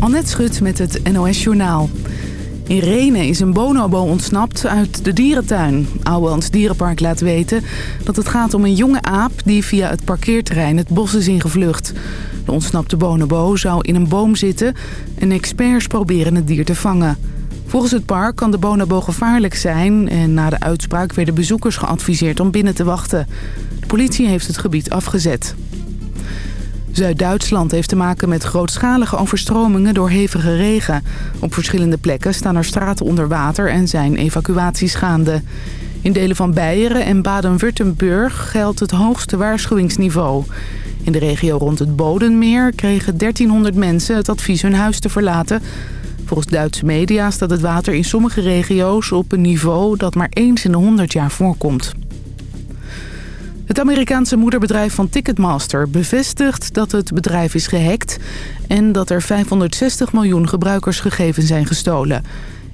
Annette Schut met het NOS Journaal. In Renen is een bonobo ontsnapt uit de dierentuin. Ouwehans Dierenpark laat weten dat het gaat om een jonge aap... die via het parkeerterrein het bos is ingevlucht. De ontsnapte bonobo zou in een boom zitten... en experts proberen het dier te vangen. Volgens het park kan de bonobo gevaarlijk zijn... en na de uitspraak werden bezoekers geadviseerd om binnen te wachten. De politie heeft het gebied afgezet. Zuid-Duitsland heeft te maken met grootschalige overstromingen door hevige regen. Op verschillende plekken staan er straten onder water en zijn evacuaties gaande. In delen van Beieren en Baden-Württemberg geldt het hoogste waarschuwingsniveau. In de regio rond het Bodenmeer kregen 1300 mensen het advies hun huis te verlaten. Volgens Duitse media staat het water in sommige regio's op een niveau dat maar eens in de 100 jaar voorkomt. Het Amerikaanse moederbedrijf van Ticketmaster bevestigt dat het bedrijf is gehackt... en dat er 560 miljoen gebruikersgegevens zijn gestolen.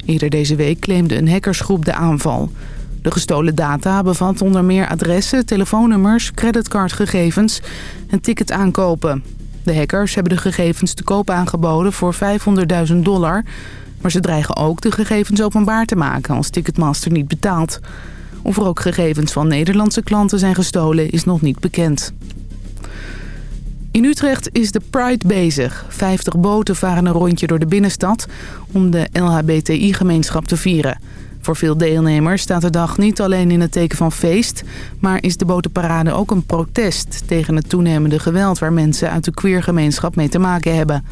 Eerder deze week claimde een hackersgroep de aanval. De gestolen data bevat onder meer adressen, telefoonnummers, creditcardgegevens en ticketaankopen. De hackers hebben de gegevens te koop aangeboden voor 500.000 dollar... maar ze dreigen ook de gegevens openbaar te maken als Ticketmaster niet betaalt... Of er ook gegevens van Nederlandse klanten zijn gestolen is nog niet bekend. In Utrecht is de Pride bezig. 50 boten varen een rondje door de binnenstad om de LHBTI-gemeenschap te vieren. Voor veel deelnemers staat de dag niet alleen in het teken van feest... maar is de botenparade ook een protest tegen het toenemende geweld... waar mensen uit de queergemeenschap mee te maken hebben.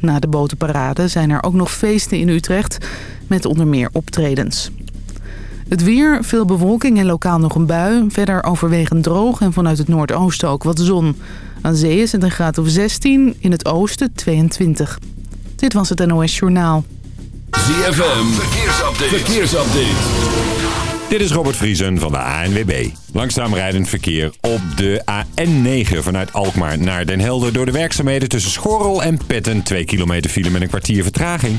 Na de botenparade zijn er ook nog feesten in Utrecht met onder meer optredens. Het weer, veel bewolking en lokaal nog een bui. Verder overwegend droog en vanuit het noordoosten ook wat zon. Aan zee is het een graad of 16, in het oosten 22. Dit was het NOS Journaal. ZFM, verkeersupdate. verkeersupdate. Dit is Robert Vriesen van de ANWB. Langzaam rijdend verkeer op de AN9 vanuit Alkmaar naar Den Helder... door de werkzaamheden tussen Schorrel en Petten. 2 kilometer file met een kwartier vertraging.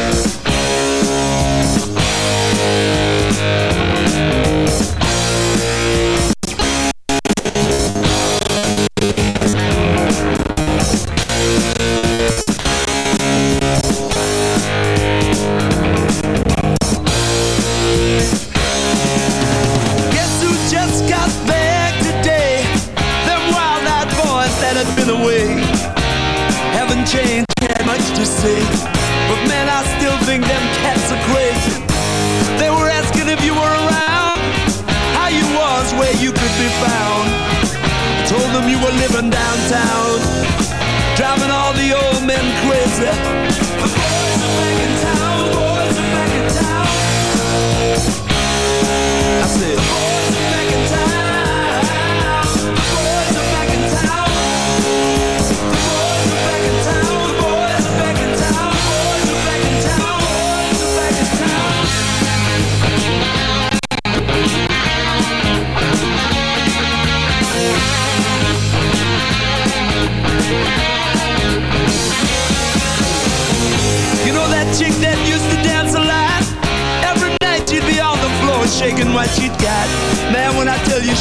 town, driving all the old men crazy.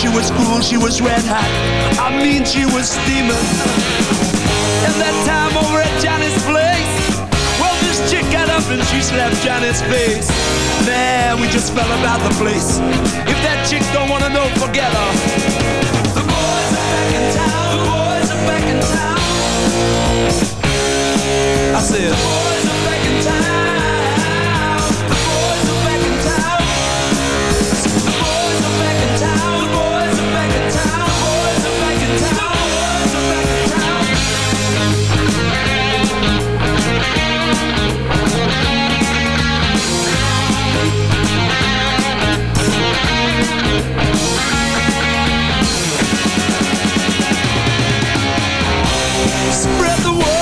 She was cool, she was red hot. I mean, she was steaming. And that time over at Johnny's place, well, this chick got up and she slapped Johnny's face. Man, we just fell about the place. If that chick don't wanna know, forget her. The boys are back in town. The boys are back in town. I said. spread the word.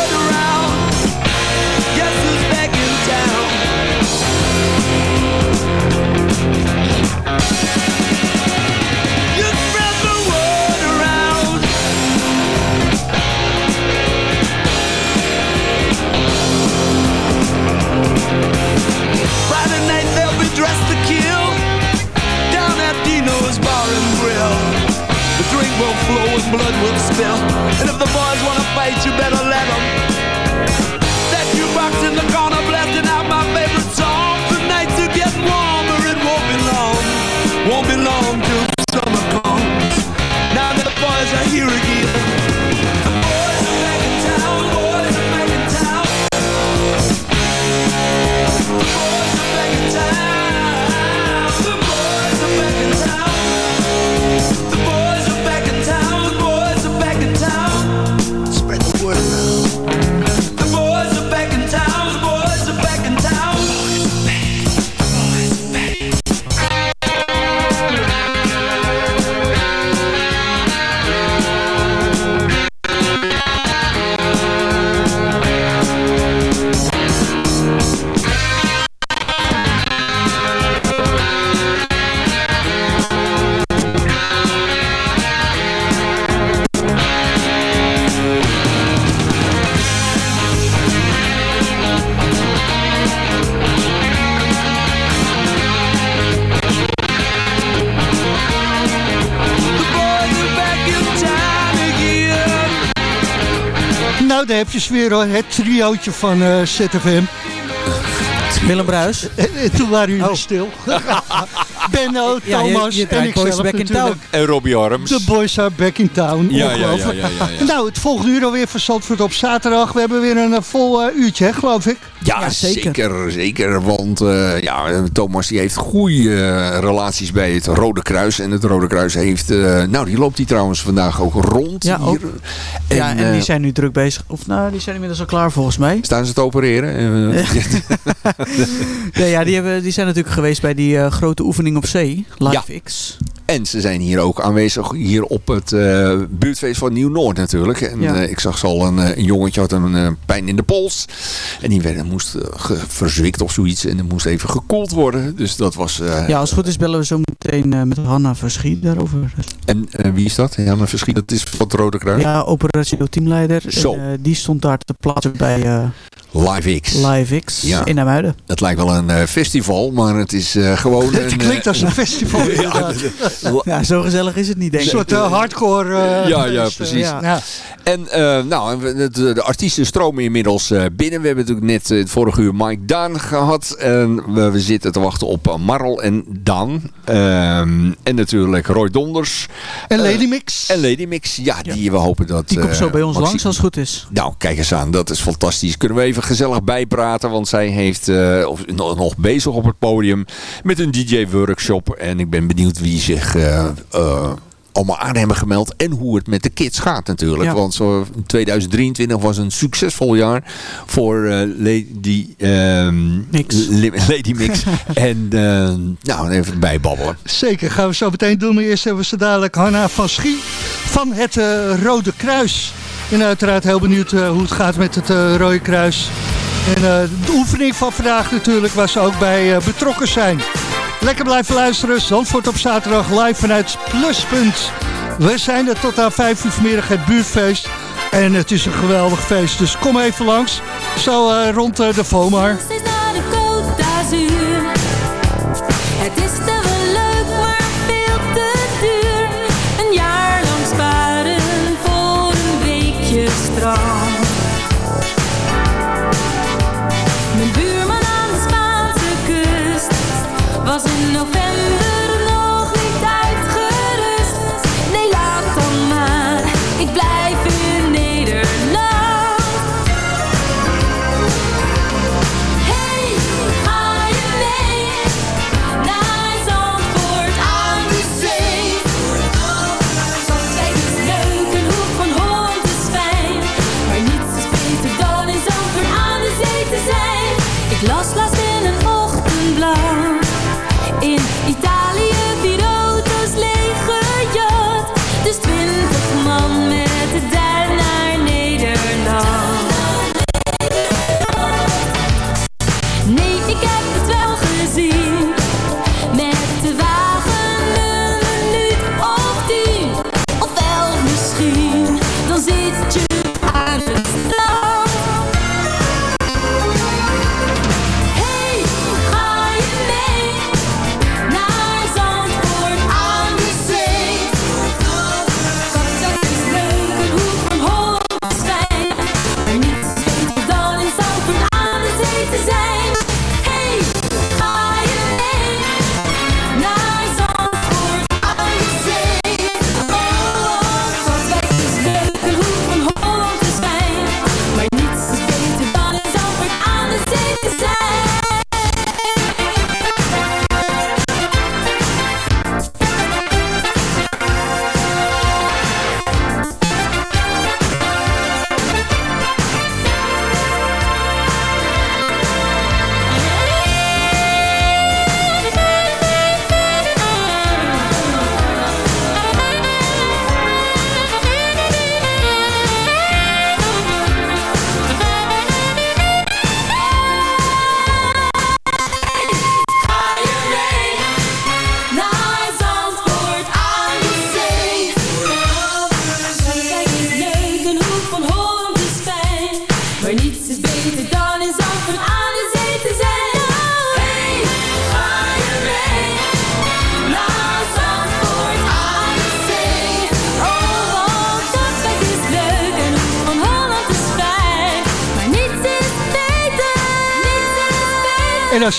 Weer hoor. Het triootje van uh, ZFM. Willem Bruis. En, toen waren jullie oh. stil. Benno, Thomas ja, je, je en ikzelf back in town. En Robbie Arms. De boys are back in town. Ja, ja, ja, ja, Nou, het volgende uur alweer van Zandvoort op zaterdag. We hebben weer een uh, vol uh, uurtje, geloof ik. Ja, zeker. zeker. Want uh, ja, Thomas die heeft goede relaties bij het Rode Kruis. En het Rode Kruis heeft... nou, die loopt die trouwens vandaag ook rond ja, hier. Ook. En, ja, en die zijn nu druk bezig. Of nou, die zijn inmiddels al klaar volgens mij. Staan ze te opereren? ja, ja die, hebben, die zijn natuurlijk geweest bij die grote oefening op zee. Live X. En ze zijn hier ook aanwezig hier op het uh, buurtfeest van Nieuw-Noord natuurlijk. En uh, ik zag al een, een jongetje had een pijn in de pols. En die werd, moest verzwikt of zoiets. En dat moest even gekoeld worden. Dus dat was... ja, als het goed is bellen we zo meteen met Hanna Verschiet daarover. En wie is dat? Hanna Verschiet, dat is van het Rode Kruis? Ja, operationeel teamleider. Zo. En, die stond daar te plaatsen bij... Live X. Live X ja. in Amuiden. Het lijkt wel een festival, maar het is gewoon... het klinkt als een festival ja, zo gezellig is het niet, denk ik. Een soort uh, hardcore... Uh, ja, ja, precies. Ja. En uh, nou, de, de, artiesten stromen inmiddels binnen. We hebben natuurlijk net het vorige uur Mike Daan gehad. En we, we zitten te wachten op Marl en Dan. Ehm, en natuurlijk Roy Donders. En Lady Mix. En Lady Mix, ja, die we hopen dat... Die komt zo bij ons langs als het goed is. Nou, kijk eens aan. Dat is fantastisch. Kunnen we even gezellig bijpraten. Want zij heeft of, nog bezig op het podium met een DJ-workshop. En ik ben benieuwd wie zich uh, allemaal aan hebben gemeld. En hoe het met de kids gaat natuurlijk. Want zo 2023 was een succesvol jaar voor uh, Lady, um, Mix. Lady Mix. en uh, nou, even bijbabbelen. Zeker, gaan we zo meteen doen. Maar eerst hebben we ze dadelijk Hanna van Schie van het uh, Rode Kruis. En uiteraard heel benieuwd hoe het gaat met het Rode Kruis. En de oefening van vandaag natuurlijk waar ze ook bij betrokken zijn. Lekker blijven luisteren. Zandvoort op zaterdag live vanuit Pluspunt. We zijn er tot aan 5 uur vanmiddag het buurtfeest. En het is een geweldig feest. Dus kom even langs. Zo rond de FOMAR.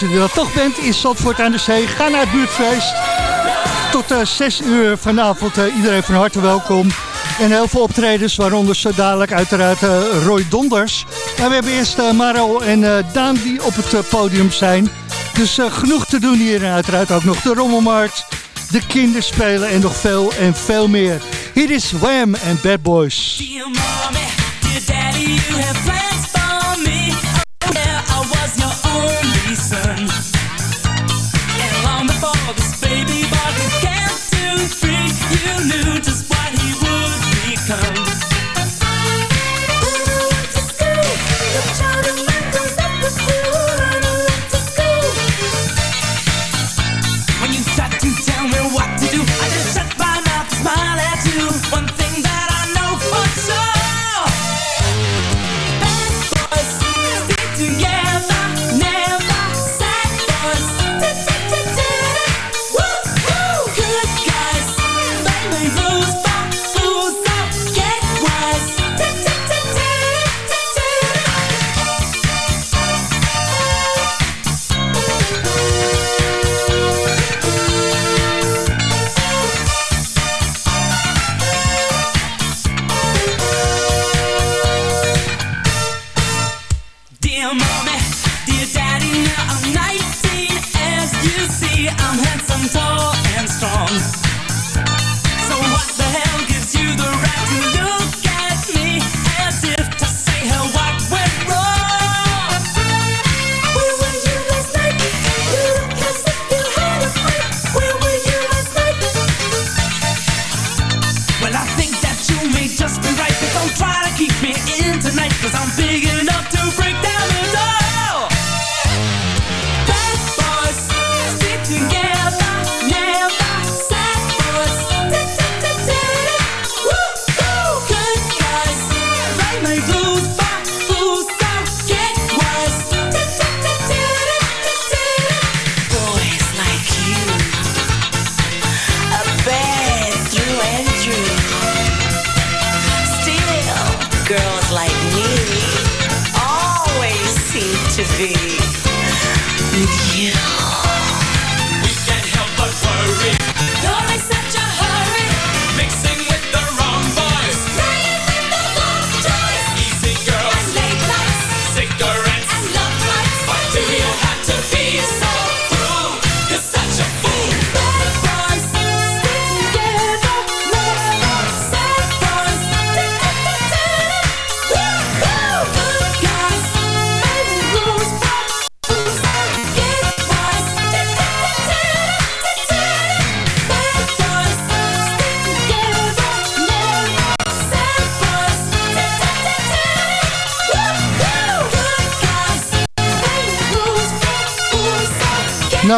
Als je dan toch bent in Zandvoort aan de Zee, ga naar het buurtfeest. Tot uh, 6 uur vanavond. Uh, iedereen van harte welkom. En heel veel optredens, waaronder zo dadelijk uiteraard uh, Roy Donders. En we hebben eerst Maro en Daan die op het podium zijn. Dus genoeg te doen hier en uiteraard ook nog de Rommelmarkt, de kinderspelen en nog veel en veel meer. Hier is Wham en Bad Boys.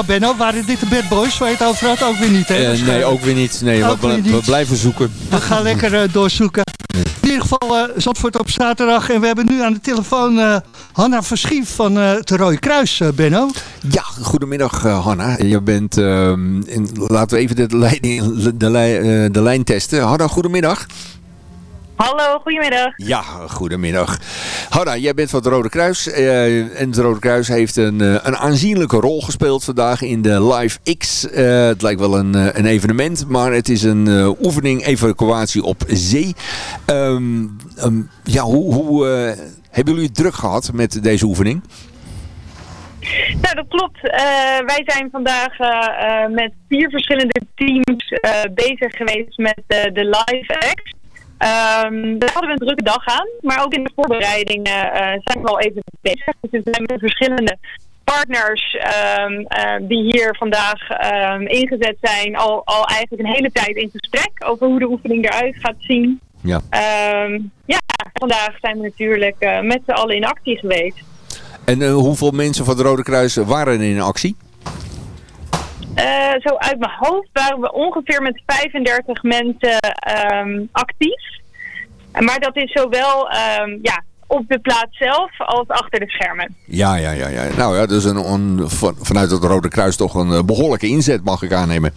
Nou Benno, waren dit de Bad Boys waar je het over had? Ook weer niet, hè? Eh, nee, ook weer niet. Nee, Ook we, weer we niet. blijven zoeken. We gaan lekker eh, doorzoeken. In ieder geval uh, Zandvoort op zaterdag. En we hebben nu aan de telefoon eh, Hanna Verschief van eh, het Rode Kruis, eh, Benno. Ja, goedemiddag uh, Hanna. Je bent, ehm, in, laten we even de, leiding, de, eh, de lijn testen. Hanna, goedemiddag. Hallo, goedemiddag. Ja, goedemiddag. Hanna, jij bent van het Rode Kruis. eh, en het Rode Kruis heeft een, eh, een aanzienlijke rol gespeeld vandaag in de Live X. Eh, het lijkt wel een, een evenement, maar het is een oefening evacuatie op zee. Ehm, ehm, ja, hoe, hoe hebben jullie het druk gehad met deze oefening? Nou, dat klopt. Wij zijn vandaag met vier verschillende teams bezig geweest met de live act. Ehm, daar hadden we een drukke dag aan, maar ook in de voorbereidingen eh, zijn we al even bezig. Dus we zijn met verschillende partners ehm, eh, die hier vandaag ehm, ingezet zijn al, al eigenlijk een hele tijd in gesprek over hoe de oefening eruit gaat zien. Ja. Ja, vandaag zijn we natuurlijk eh, met z'n allen in actie geweest. En hoeveel mensen van het Rode Kruis waren er in actie? Eh, zo uit mijn hoofd waren we ongeveer met 35 mensen ehm, actief. Maar dat is zowel ehm, ja, op de plaats zelf als achter de schermen. Ja, ja, ja. ja. Nou ja, dus een, een- van- vanuit het Rode Kruis toch een eh, behoorlijke inzet mag ik aannemen.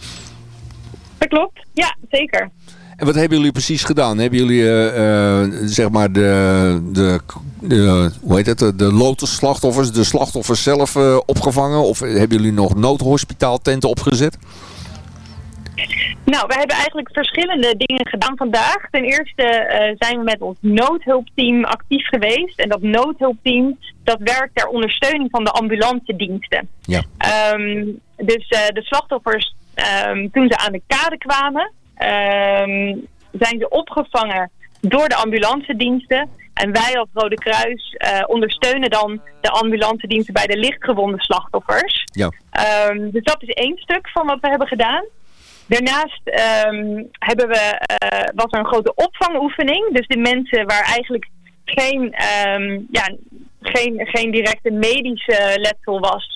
Dat klopt, ja, zeker. En wat hebben jullie precies gedaan? Hebben jullie eh, eh, zeg maar de, de, de, hoe heet het, de, de lotusslachtoffers, de slachtoffers zelf eh, opgevangen? Of hebben jullie nog noodhospitaaltenten opgezet? Nou, we hebben eigenlijk verschillende dingen gedaan vandaag. Ten eerste zijn we met ons noodhulpteam actief geweest. En dat noodhulpteam dat werkt ter ondersteuning van de ambulance diensten. Ja. Ehm, dus de slachtoffers, ehm, toen ze aan de kade kwamen, ehm, zijn ze opgevangen door de ambulance diensten. En wij als Rode Kruis eh, ondersteunen dan de ambulance diensten bij de lichtgewonde slachtoffers. Ja. Ehm, dus dat is één stuk van wat we hebben gedaan. Daarnaast ehm, hebben we, eh, was er een grote opvangoefening. Dus de mensen waar eigenlijk geen, ja, geen, geen directe medische letsel was.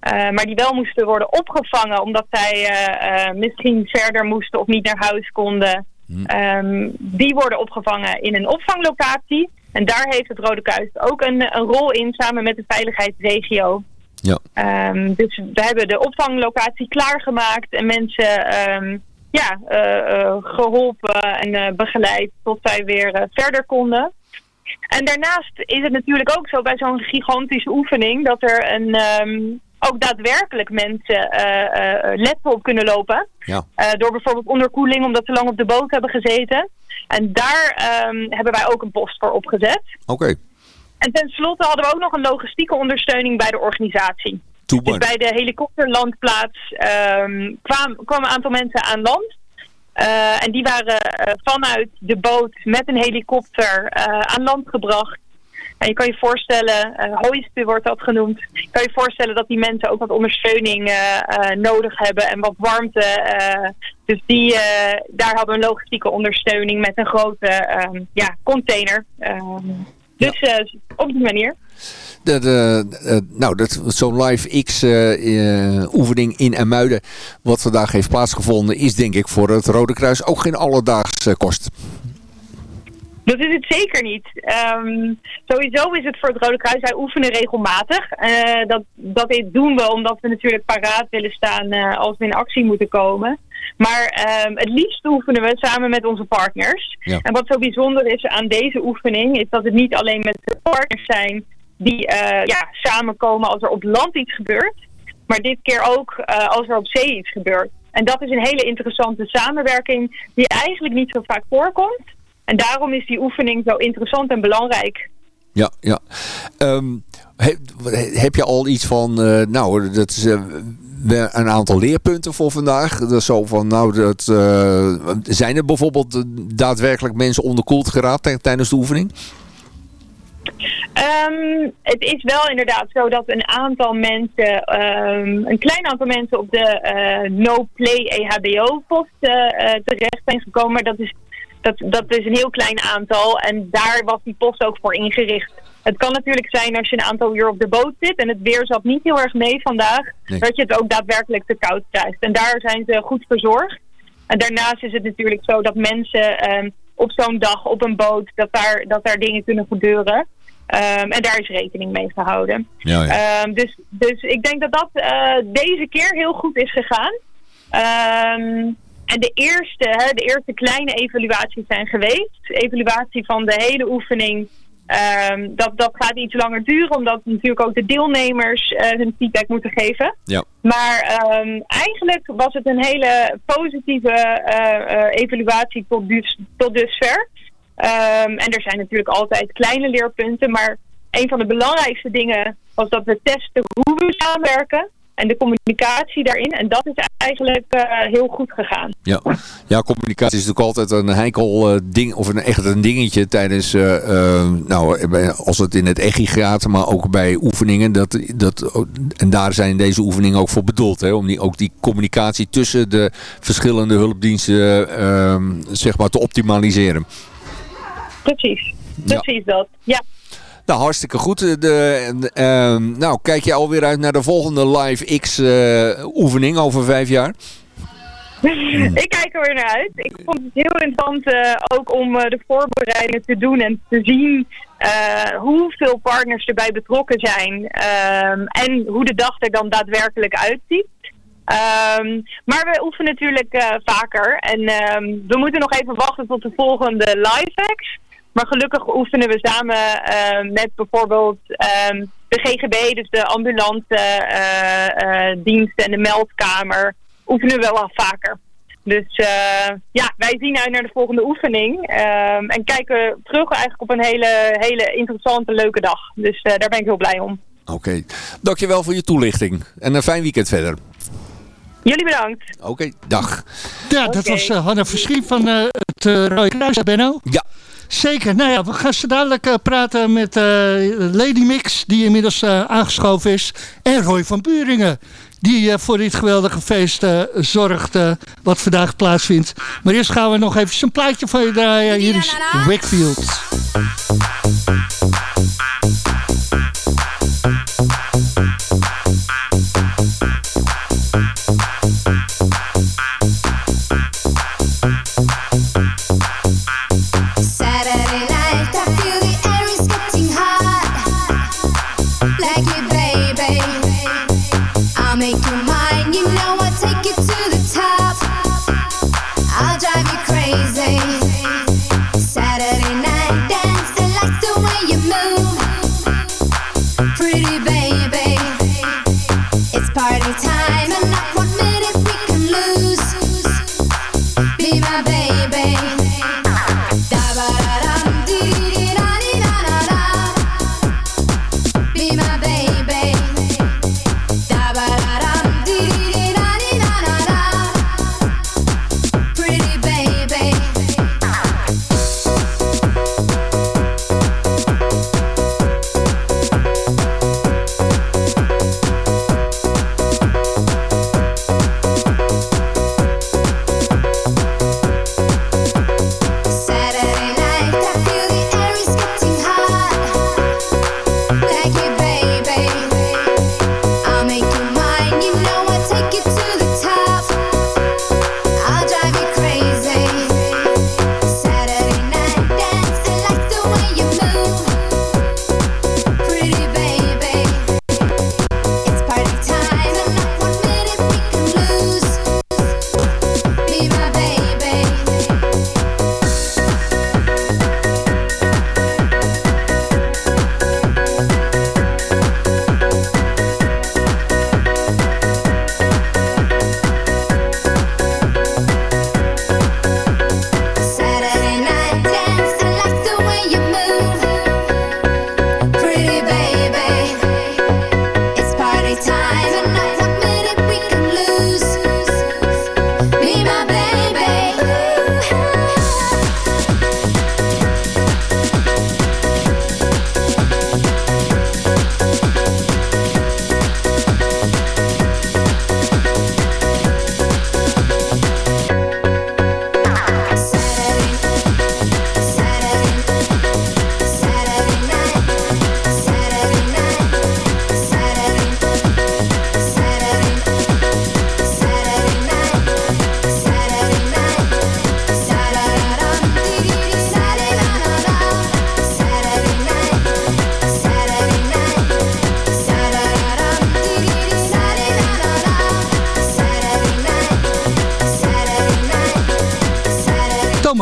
Eh, maar die wel moesten worden opgevangen omdat zij eh, eh, misschien verder moesten of niet naar huis konden. Ehm, die worden opgevangen in een opvanglocatie. En daar heeft het Rode Kruis ook een, een rol in samen met de veiligheidsregio. Ja. Ehm, dus we hebben de opvanglocatie klaargemaakt en mensen ehm, ja, eh, eh, geholpen en begeleid tot zij weer verder konden. En daarnaast is het natuurlijk ook zo bij zo'n gigantische oefening dat er een, ook daadwerkelijk mensen eh, eh, letsel op kunnen lopen. Ja. Eh, door bijvoorbeeld onderkoeling, omdat ze lang op de boot hebben gezeten. En daar ehm, hebben wij ook een post voor opgezet. Oké. En tenslotte hadden we ook nog een logistieke ondersteuning bij de organisatie. Dus bij de helikopterlandplaats ehm kwam, kwamen een aantal mensen aan land. En die waren vanuit de boot met een helikopter aan land gebracht. En je kan je voorstellen, uh, wordt dat genoemd. Je kan je voorstellen dat die mensen ook wat ondersteuning eh, eh, nodig hebben en wat warmte. dus die, daar hadden we een logistieke ondersteuning met een grote ehm, ja, container. Ehm, dus op die manier. Eh, eh, nou, dat, zo'n live X oefening in Emuiden, wat vandaag heeft plaatsgevonden, is denk ik voor het Rode Kruis ook geen alledaagse kost. Dat is het zeker niet. Ehm, sowieso is het voor het Rode Kruis, wij oefenen regelmatig. Eh, dat, dat doen we omdat we natuurlijk paraat willen staan eh, als we in actie moeten komen. Maar ehm, het liefst oefenen we samen met onze partners. Ja. En wat zo bijzonder is aan deze oefening, is dat het niet alleen met de partners zijn die eh, ja, samenkomen als er op land iets gebeurt. Maar dit keer ook als er op zee iets gebeurt. En dat is een hele interessante samenwerking die eigenlijk niet zo vaak voorkomt. En daarom is die oefening zo interessant en belangrijk. Ja, ja. Ehm, heb, heb je al iets van, eh, nou, dat is eh, een aantal leerpunten voor vandaag. Dat is zo van, nou, dat, eh, zijn er bijvoorbeeld daadwerkelijk mensen onderkoeld geraakt tij- tijdens de oefening? Ehm, het is wel inderdaad zo dat een aantal mensen, ehm, een klein aantal mensen op de no-play E EHBO-post eh, eh, terecht zijn gekomen. Maar dat is, dat, dat is een heel klein aantal en daar was die post ook voor ingericht. Het kan natuurlijk zijn als je een aantal uur op de boot zit en het weer zat niet heel erg mee vandaag, Nee. dat je het ook daadwerkelijk te koud krijgt. En daar zijn ze goed verzorgd. En daarnaast is het natuurlijk zo dat mensen ehm, op zo'n dag op een boot, dat daar, dat daar dingen kunnen gebeuren. Ehm, en daar is rekening mee gehouden. Ja, Ehm, dus, dus ik denk dat dat eh, deze keer heel goed is gegaan. Ehm, en de eerste, hè, de eerste kleine evaluaties zijn geweest. Evaluatie van de hele oefening. ehm, dat, dat gaat iets langer duren, omdat natuurlijk ook de deelnemers eh, hun feedback moeten geven. Ja. Maar ehm, eigenlijk was het een hele positieve eh, eh, evaluatie tot, dus, tot dusver. Ehm, en er zijn natuurlijk altijd kleine leerpunten, maar een van de belangrijkste dingen was dat we testen hoe we samenwerken en de communicatie daarin. En dat is eigenlijk eh, heel goed gegaan. Ja. ja, communicatie is natuurlijk altijd een heikel eh, ding, of een, echt een dingetje tijdens, eh, nou, als het in het echi gaat, maar ook bij oefeningen. Dat, dat, en daar zijn deze oefeningen ook voor bedoeld, hè, om die, ook die communicatie tussen de verschillende hulpdiensten eh, eh, zeg maar, te optimaliseren. Precies, precies dat. Ja. Nou, hartstikke goed. De, ehm, nou, kijk je alweer uit naar de volgende Live X eh, oefening over vijf jaar? ik kijk er weer naar uit. Ik vond het heel interessant eh, ook om eh, de voorbereidingen te doen en te zien eh, hoeveel partners erbij betrokken zijn. ehm, en hoe de dag er dan daadwerkelijk uitziet. Ehm, maar we oefenen natuurlijk vaker. En we moeten nog even wachten tot de volgende live acts. Maar gelukkig oefenen we samen ehm, met bijvoorbeeld ehm, de GGB, dus de ambulante eh, eh, diensten en de meldkamer, oefenen we wel vaker. Dus eh, ja, wij zien uit naar de volgende oefening. ehm, en kijken terug eigenlijk op een hele, hele interessante, leuke dag. Dus eh, daar ben ik heel blij om. Oké, dankjewel voor je toelichting. En een fijn weekend verder. Jullie bedankt. Oké, dag. Ja, dat was uh, Hanna van eh, het uh, Rode Kruis, Benno? Ja. Zeker. Nou ja, we gaan zo dadelijk eh, praten met eh, Lady Mix, die inmiddels eh, aangeschoven is. En Roy van Buringen, die voor dit geweldige feest zorgt wat vandaag plaatsvindt. Maar eerst gaan we nog even een plaatje van je draaien. Hier is Wakefield.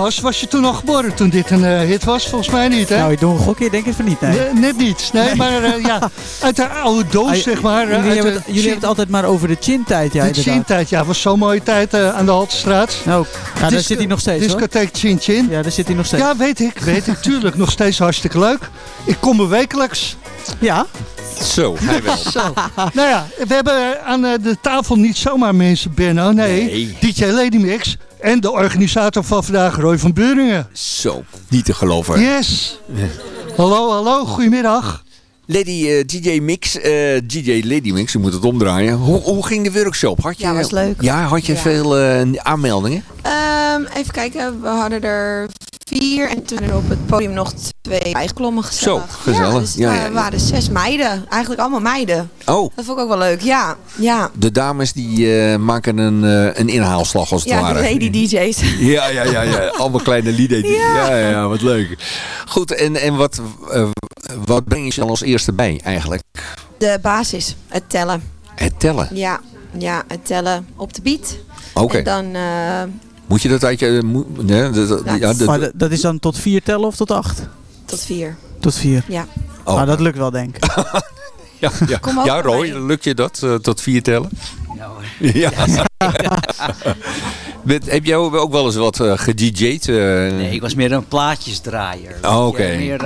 Thomas, was je toen al geboren toen dit een eh, hit was? Volgens mij niet, hè? Nou, ik doe een gokje, denk ik van niet, nee. Nee, net niet. Nee, maar eh, ja, uit de oude doos, Ah, zeg maar. Jullie, hebben, de het, jullie hebben het altijd maar over de chin-tijd, ja, de. Chin-tijd, ja, was zo'n mooie tijd eh, aan de Haltestraat. Nou, ja, daar zit hij nog steeds, hoor. Discotheek Chin Chin. Ja, daar zit hij nog steeds. Ja, weet ik, weet ik. Tuurlijk, nog steeds hartstikke leuk. Ik kom er wekelijks. Ja? Zo, hij wel. Zo. nou ja, we hebben aan de tafel niet zomaar mensen, Benno. Nee, Nee. DJ Lady Mix en de organisator van vandaag, Roy van Buringen. Zo, niet te geloven. Yes. Hallo, hallo, goedemiddag. Lady eh, DJ Mix, eh, DJ Lady Mix, je moet het omdraaien. Hoe, hoe ging de workshop? Had je, Ja, was leuk. Ja, had je Ja. veel eh, aanmeldingen? Ehm, even kijken, we hadden er vier en toen er op het podium nog twee bijgeklommen gezellig. Zo, gezellig. Ja, dus Ja, wa- ja, ja. waren zes meiden, eigenlijk allemaal meiden. Oh, Dat vond ik ook wel leuk, ja. Ja, de dames die eh, maken een, eh, een inhaalslag als het ja ware. de lady DJ's. Ja, ja, ja, ja. Allemaal kleine lieden. Ja. ja, ja, wat leuk. Goed, en, en wat, eh, wat breng je dan als eerste bij eigenlijk? De basis, het tellen. Het tellen. Ja, Ja, het tellen op de beat. Oké. En dan... eh, Moet je dat uit je... moet- nee, dat- dat- Nou, ja, dat- Maar dat- is dan tot vier tellen of tot acht? tot vier. Tot vier. Ja. Oh. Nou, dat lukt wel, denk ik. ja, ja. Kom Roy, lukt je dat eh, tot vier tellen? Ja hoor. Ja. Met- heb jij ook wel eens wat eh gedj'd? eh? Nee, ik was meer een plaatjesdraaier. Oh, oké. Ja, meer,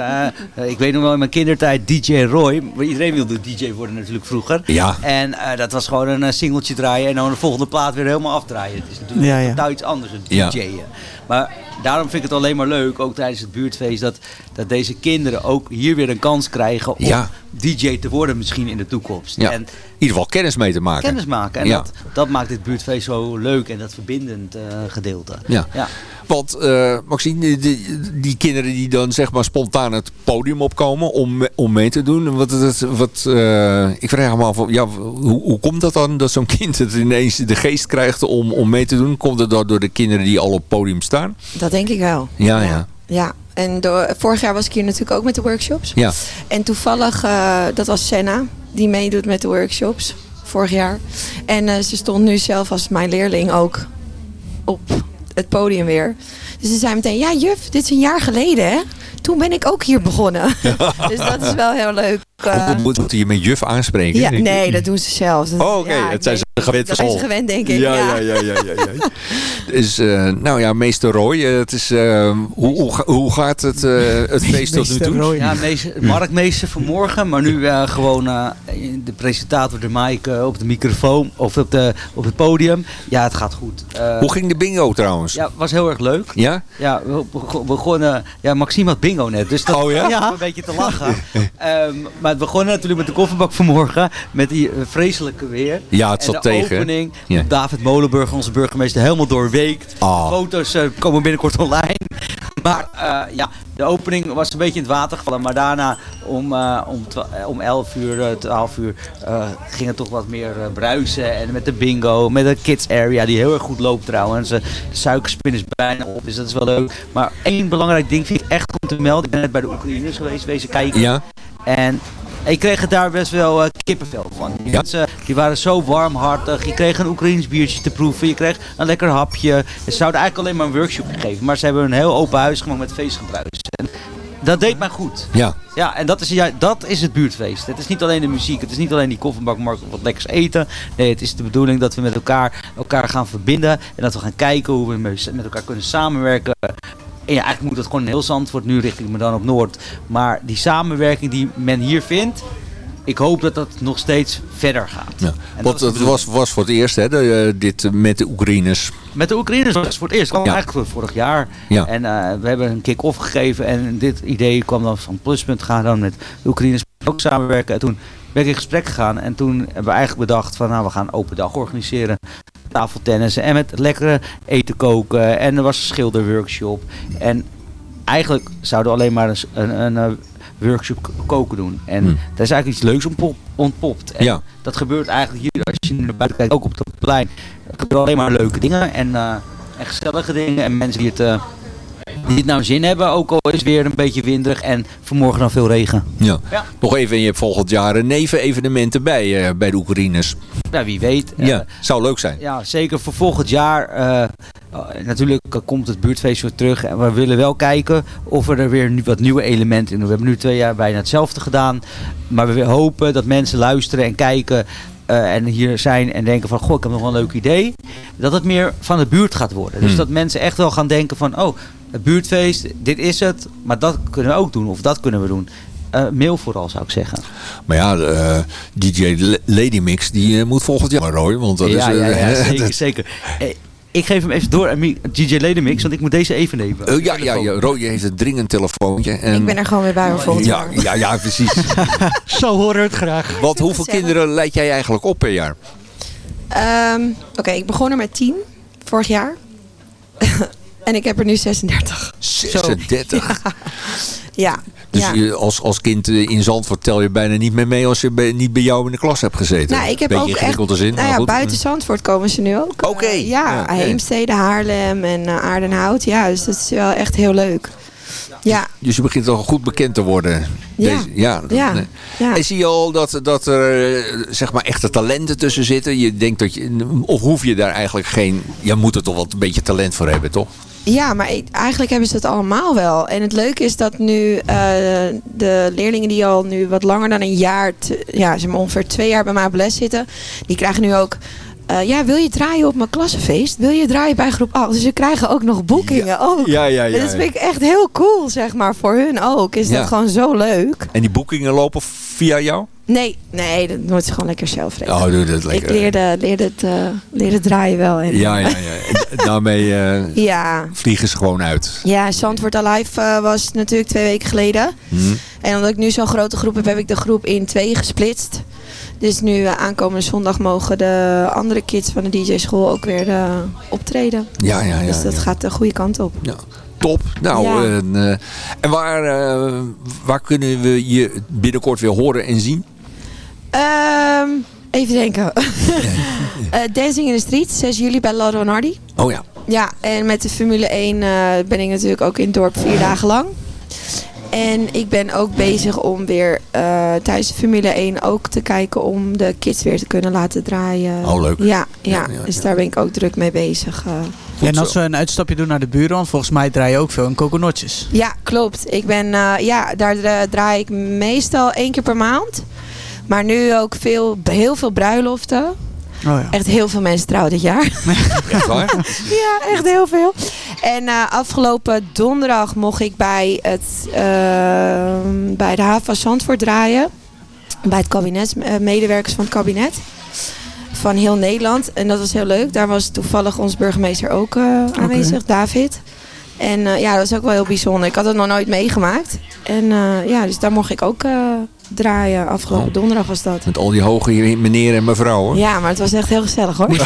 eh, ik weet nog wel in mijn kindertijd DJ Roy. Iedereen wilde DJ worden natuurlijk vroeger. Ja. En eh, dat was gewoon een singeltje draaien en dan de volgende plaat weer helemaal afdraaien. Het is natuurlijk Ja, ja. totaal iets anders, het Ja. DJ'en. Maar daarom vind ik het alleen maar leuk, ook tijdens het buurtfeest, dat, dat deze kinderen ook hier weer een kans krijgen om Ja. DJ te worden misschien in de toekomst. Ja. En In ieder geval kennis mee te maken. kennis maken. En Ja. dat, dat maakt dit buurtfeest zo leuk en dat verbindend eh, gedeelte. Ja. Ja. Want uh, Maxine, die, die, die kinderen die dan zeg maar spontaan het podium opkomen om, om mee te doen. Wat, wat, wat, eh, ik vraag me af, ja, hoe, hoe komt dat dan dat zo'n kind het ineens de geest krijgt om, om mee te doen? Komt het door, door de kinderen die al op het podium staan? Dat denk ik wel. Ja, ja. Ja, en door, vorig jaar was ik hier natuurlijk ook met de workshops. Ja. En toevallig, eh, dat was Senna, die meedoet met de workshops vorig jaar. En eh, ze stond nu zelf als mijn leerling ook op het podium weer. Dus ze zei meteen, ja juf, dit is een jaar geleden hè. Toen ben ik ook hier begonnen. dus dat is wel heel leuk. eh. Hoe moet, je met juf aanspreken? ja, nee, dat doen ze zelf. Dat- Oh, oké. ja, het zijn gewend Dat van zijn ze school. gewend, denk ik. Ja, Ja, ja, ja, ja, ja. ja. Dus, eh, nou ja, meester Roy, eh, het is, eh, hoe, hoe, hoe gaat het, eh, het feest tot nu toe? Ja, meester, marktmeester vanmorgen, maar nu eh, gewoon eh, de presentator, de mic op de microfoon of op, de, op het podium. Ja, het gaat goed. Eh, Hoe ging de bingo trouwens? Ja, was heel erg leuk. Ja? Ja, we we begonnen... Ja, Maxime had bingo net, dus dat Oh ja? een beetje te lachen. Ehm, maar het begon natuurlijk met de kofferbak vanmorgen, met die vreselijke weer. Ja, het zat tegen, opening, Ja. David Molenburg, onze burgemeester, helemaal doorweekt. Ah. Foto's eh, komen binnenkort online. Maar eh, ja, de opening was een beetje in het water gevallen. Maar daarna om, eh, om, twa- eh, om 11 uur, eh, 12 uur eh, ging het toch wat meer bruisen. En met de bingo, met de kids area die heel erg goed loopt trouwens. De suikerspin is bijna op, dus dat is wel leuk. Maar één belangrijk ding vind ik echt om te melden. Ik ben net bij de Oekraïners geweest, wezen kijken. Ja. En ik kreeg daar best wel eh, kippenvel van. Die Ja. mensen die waren zo warmhartig. Je kreeg een Oekraïens biertje te proeven. Je kreeg een lekker hapje. Ze zouden eigenlijk alleen maar een workshop geven. Maar ze hebben een heel open huis gemaakt met feestgebruis. En dat deed mij goed. Ja. Ja, en dat is, ja, dat is het buurtfeest. Het is niet alleen de muziek. Het is niet alleen die kofferbakmarkt of wat lekkers eten. Nee, het is de bedoeling dat we met elkaar, elkaar gaan verbinden. En dat we gaan kijken hoe we met elkaar kunnen samenwerken. En ja, eigenlijk moet het gewoon in heel Zandvoort nu richting me dan op Noord. Maar die samenwerking die men hier vindt, ik hoop dat dat nog steeds verder gaat. Ja. Want het was, was voor het eerst, hè, de, eh, dit eh, met de Oekraïners. Met de Oekraïners was het voor het eerst. kwam Ja. eigenlijk vorig jaar. Ja. En eh, we hebben een kick-off gegeven. En dit idee kwam dan van Pluspunt. Gaan dan met de Oekraïners ook samenwerken. En toen ben ik in gesprek gegaan. En toen hebben we eigenlijk bedacht van nou we gaan open dag organiseren. Tafeltennis en met lekkere eten koken. En er was een schilderworkshop. En eigenlijk zouden we alleen maar een, een, een, workshop koken doen. En Hmm. daar is eigenlijk iets leuks ontpop- ontpopt. En Ja. dat gebeurt eigenlijk hier, als je naar buiten kijkt, ook op het plein. Er gebeuren alleen maar leuke dingen en, eh, en gezellige dingen. En mensen die het, eh, die het nou zin hebben, ook al is het weer een beetje winderig en vanmorgen dan veel regen. Ja. Ja. Nog even, je hebt volgend jaar een neven-evenementen bij, eh, bij de Oekraïners. Ja, wie weet. eh, Ja, zou leuk zijn. Ja, zeker voor volgend jaar. eh, eh, natuurlijk eh, komt het buurtfeest weer terug. En we willen wel kijken of we er weer wat nieuwe elementen in doen. We hebben nu twee jaar bijna hetzelfde gedaan. Maar we hopen dat mensen luisteren en kijken. eh, en hier zijn en denken van, goh, ik heb nog wel een leuk idee. Dat het meer van de buurt gaat worden. Dus Hmm. dat mensen echt wel gaan denken van, oh, het buurtfeest, dit is het. Maar dat kunnen we ook doen. Of dat kunnen we doen. Eh, mail vooral, zou ik zeggen. Maar ja, eh, DJ Lady Mix, die eh, moet volgend jaar maar Roy. Want dat ja, is... ja, ja, hè, zeker, ik geef hem even door aan DJ Ledemix, want ik moet deze even nemen. Ja, ja, ja, Roy heeft een dringend telefoontje. En, Ik ben er gewoon weer bij voor volgend ja, jaar. ja, ja, precies. Zo horen we het graag. Want hoeveel kinderen leid jij eigenlijk op per jaar? Ehm, Oké, ik begon er met 10 vorig jaar. en ik heb er nu 36. 36. Ja. Dus ja. je, als, als kind eh, in Zandvoort tel je bijna niet meer mee als je bij- niet bij jou in de klas hebt gezeten. Nou, ik heb Beetje ook echt, ingewikkelde zin, nou ja, goed. buiten Zandvoort komen ze nu ook. Oké. Eh, ja, Ja. Heemstede, Haarlem en eh, Aardenhout. Ja, dus dat is wel echt heel leuk. Ja, Dus je begint al goed bekend te worden. Ja. Deze, ja. dat- Ja. nee. Ja. En zie je al dat, dat er eh, zeg maar echte talenten tussen zitten? Je denkt dat je, of hoef je daar eigenlijk geen... Je moet er toch wel een beetje talent voor hebben, toch? Ja, maar eigenlijk hebben ze het allemaal wel. En het leuke is dat nu eh, de leerlingen die al nu wat langer dan een jaar, ja, zeg maar ongeveer twee jaar bij mij op les zitten, die krijgen nu ook. Eh, ja, wil je draaien op mijn klassenfeest? Wil je draaien bij groep 8? Dus ze krijgen ook nog boekingen ook. Ja, ja, ja, En dat ja. vind ik echt heel cool, zeg maar. Voor hun ook. Is Ja. dat gewoon zo leuk. En die boekingen lopen via jou? Nee, nee, dat moet ze gewoon lekker zelf regelen. Oh, doe dat lekker. Ik leerde, leerde, het, eh, leerde draaien wel. En, Ja, ja, ja. Daarmee eh, ja. vliegen ze gewoon uit. Ja, Zandvoort Alive was natuurlijk twee weken geleden. Hm. En omdat ik nu zo'n grote groep heb, heb ik de groep in twee gesplitst. Dus nu eh, aankomende zondag mogen de andere kids van de DJ-school ook weer eh, optreden. Ja, ja, ja. dus dat ja. gaat de goede kant op. Ja. Top. Nou, Ja. en, eh, en waar, eh, waar kunnen we je binnenkort weer horen en zien? Ehm, even denken. Eh, Dancing in the Street, 6 juli bij Lado Nardi. Oh ja. Ja, en met de Formule 1 eh, ben ik natuurlijk ook in het dorp vier dagen lang. En ik ben ook bezig om weer eh, tijdens de Formule 1 ook te kijken om de kids weer te kunnen laten draaien. Oh, leuk. Ja, ja, Ja, ja, dus daar ben ik ook druk mee bezig. eh. en als we een uitstapje doen naar de buren, want volgens mij draai je ook veel in coconutjes. Ja, klopt. Ik ben, eh, ja, daar draai ik meestal één keer per maand. Maar nu ook veel, heel veel bruiloften. Oh ja. Echt heel veel mensen trouwen dit jaar. Echt waar? ja, echt heel veel. En eh, afgelopen donderdag mocht ik bij, het, ehm, bij de haven van Zandvoort draaien. Bij het kabinet, eh, medewerkers van het kabinet. Van heel Nederland. En dat was heel leuk. Daar was toevallig onze burgemeester ook eh, aanwezig, David. En eh, ja, dat was ook wel heel bijzonder. Ik had het nog nooit meegemaakt. En eh, ja, dus daar mocht ik ook eh, draaien. Afgelopen Oh. donderdag was dat. Met al die hoge meneer en mevrouw. Ja, maar het was echt heel gezellig hoor.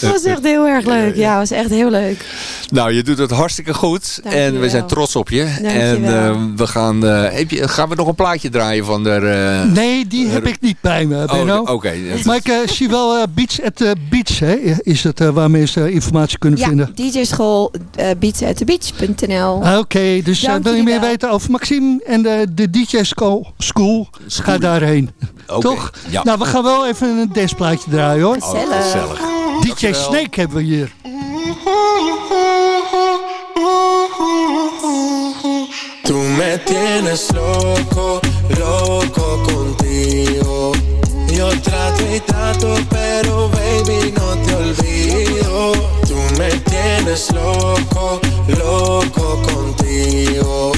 Het was echt heel erg leuk. Ja, het was echt heel leuk. Nou, je doet het hartstikke goed. En we zijn trots op je. En eh, we gaan, eh, heb je, gaan we nog een plaatje draaien van de... eh, Nee, die heb ik niet bij me, Benno. Oh, oké. Maar ik eh, zie wel Beats at the Beach, hè? is het eh, waar mensen informatie kunnen Ja, vinden? DJ-school uh, beatsatthebeach.nl. Ah, Oké, dus wil je meer weten over Maxime en de, de DJ School, school ga daarheen. Oké, Toch? ja. Nou, we gaan wel even een danceplaatje draaien hoor. Gezellig. gezellig. DJ Dankjewel. Snake hebben we hier. Tú me tienes loco, loco contigo. Yo trato y trato, pero baby no te olvido. Tú me tienes loco, loco contigo.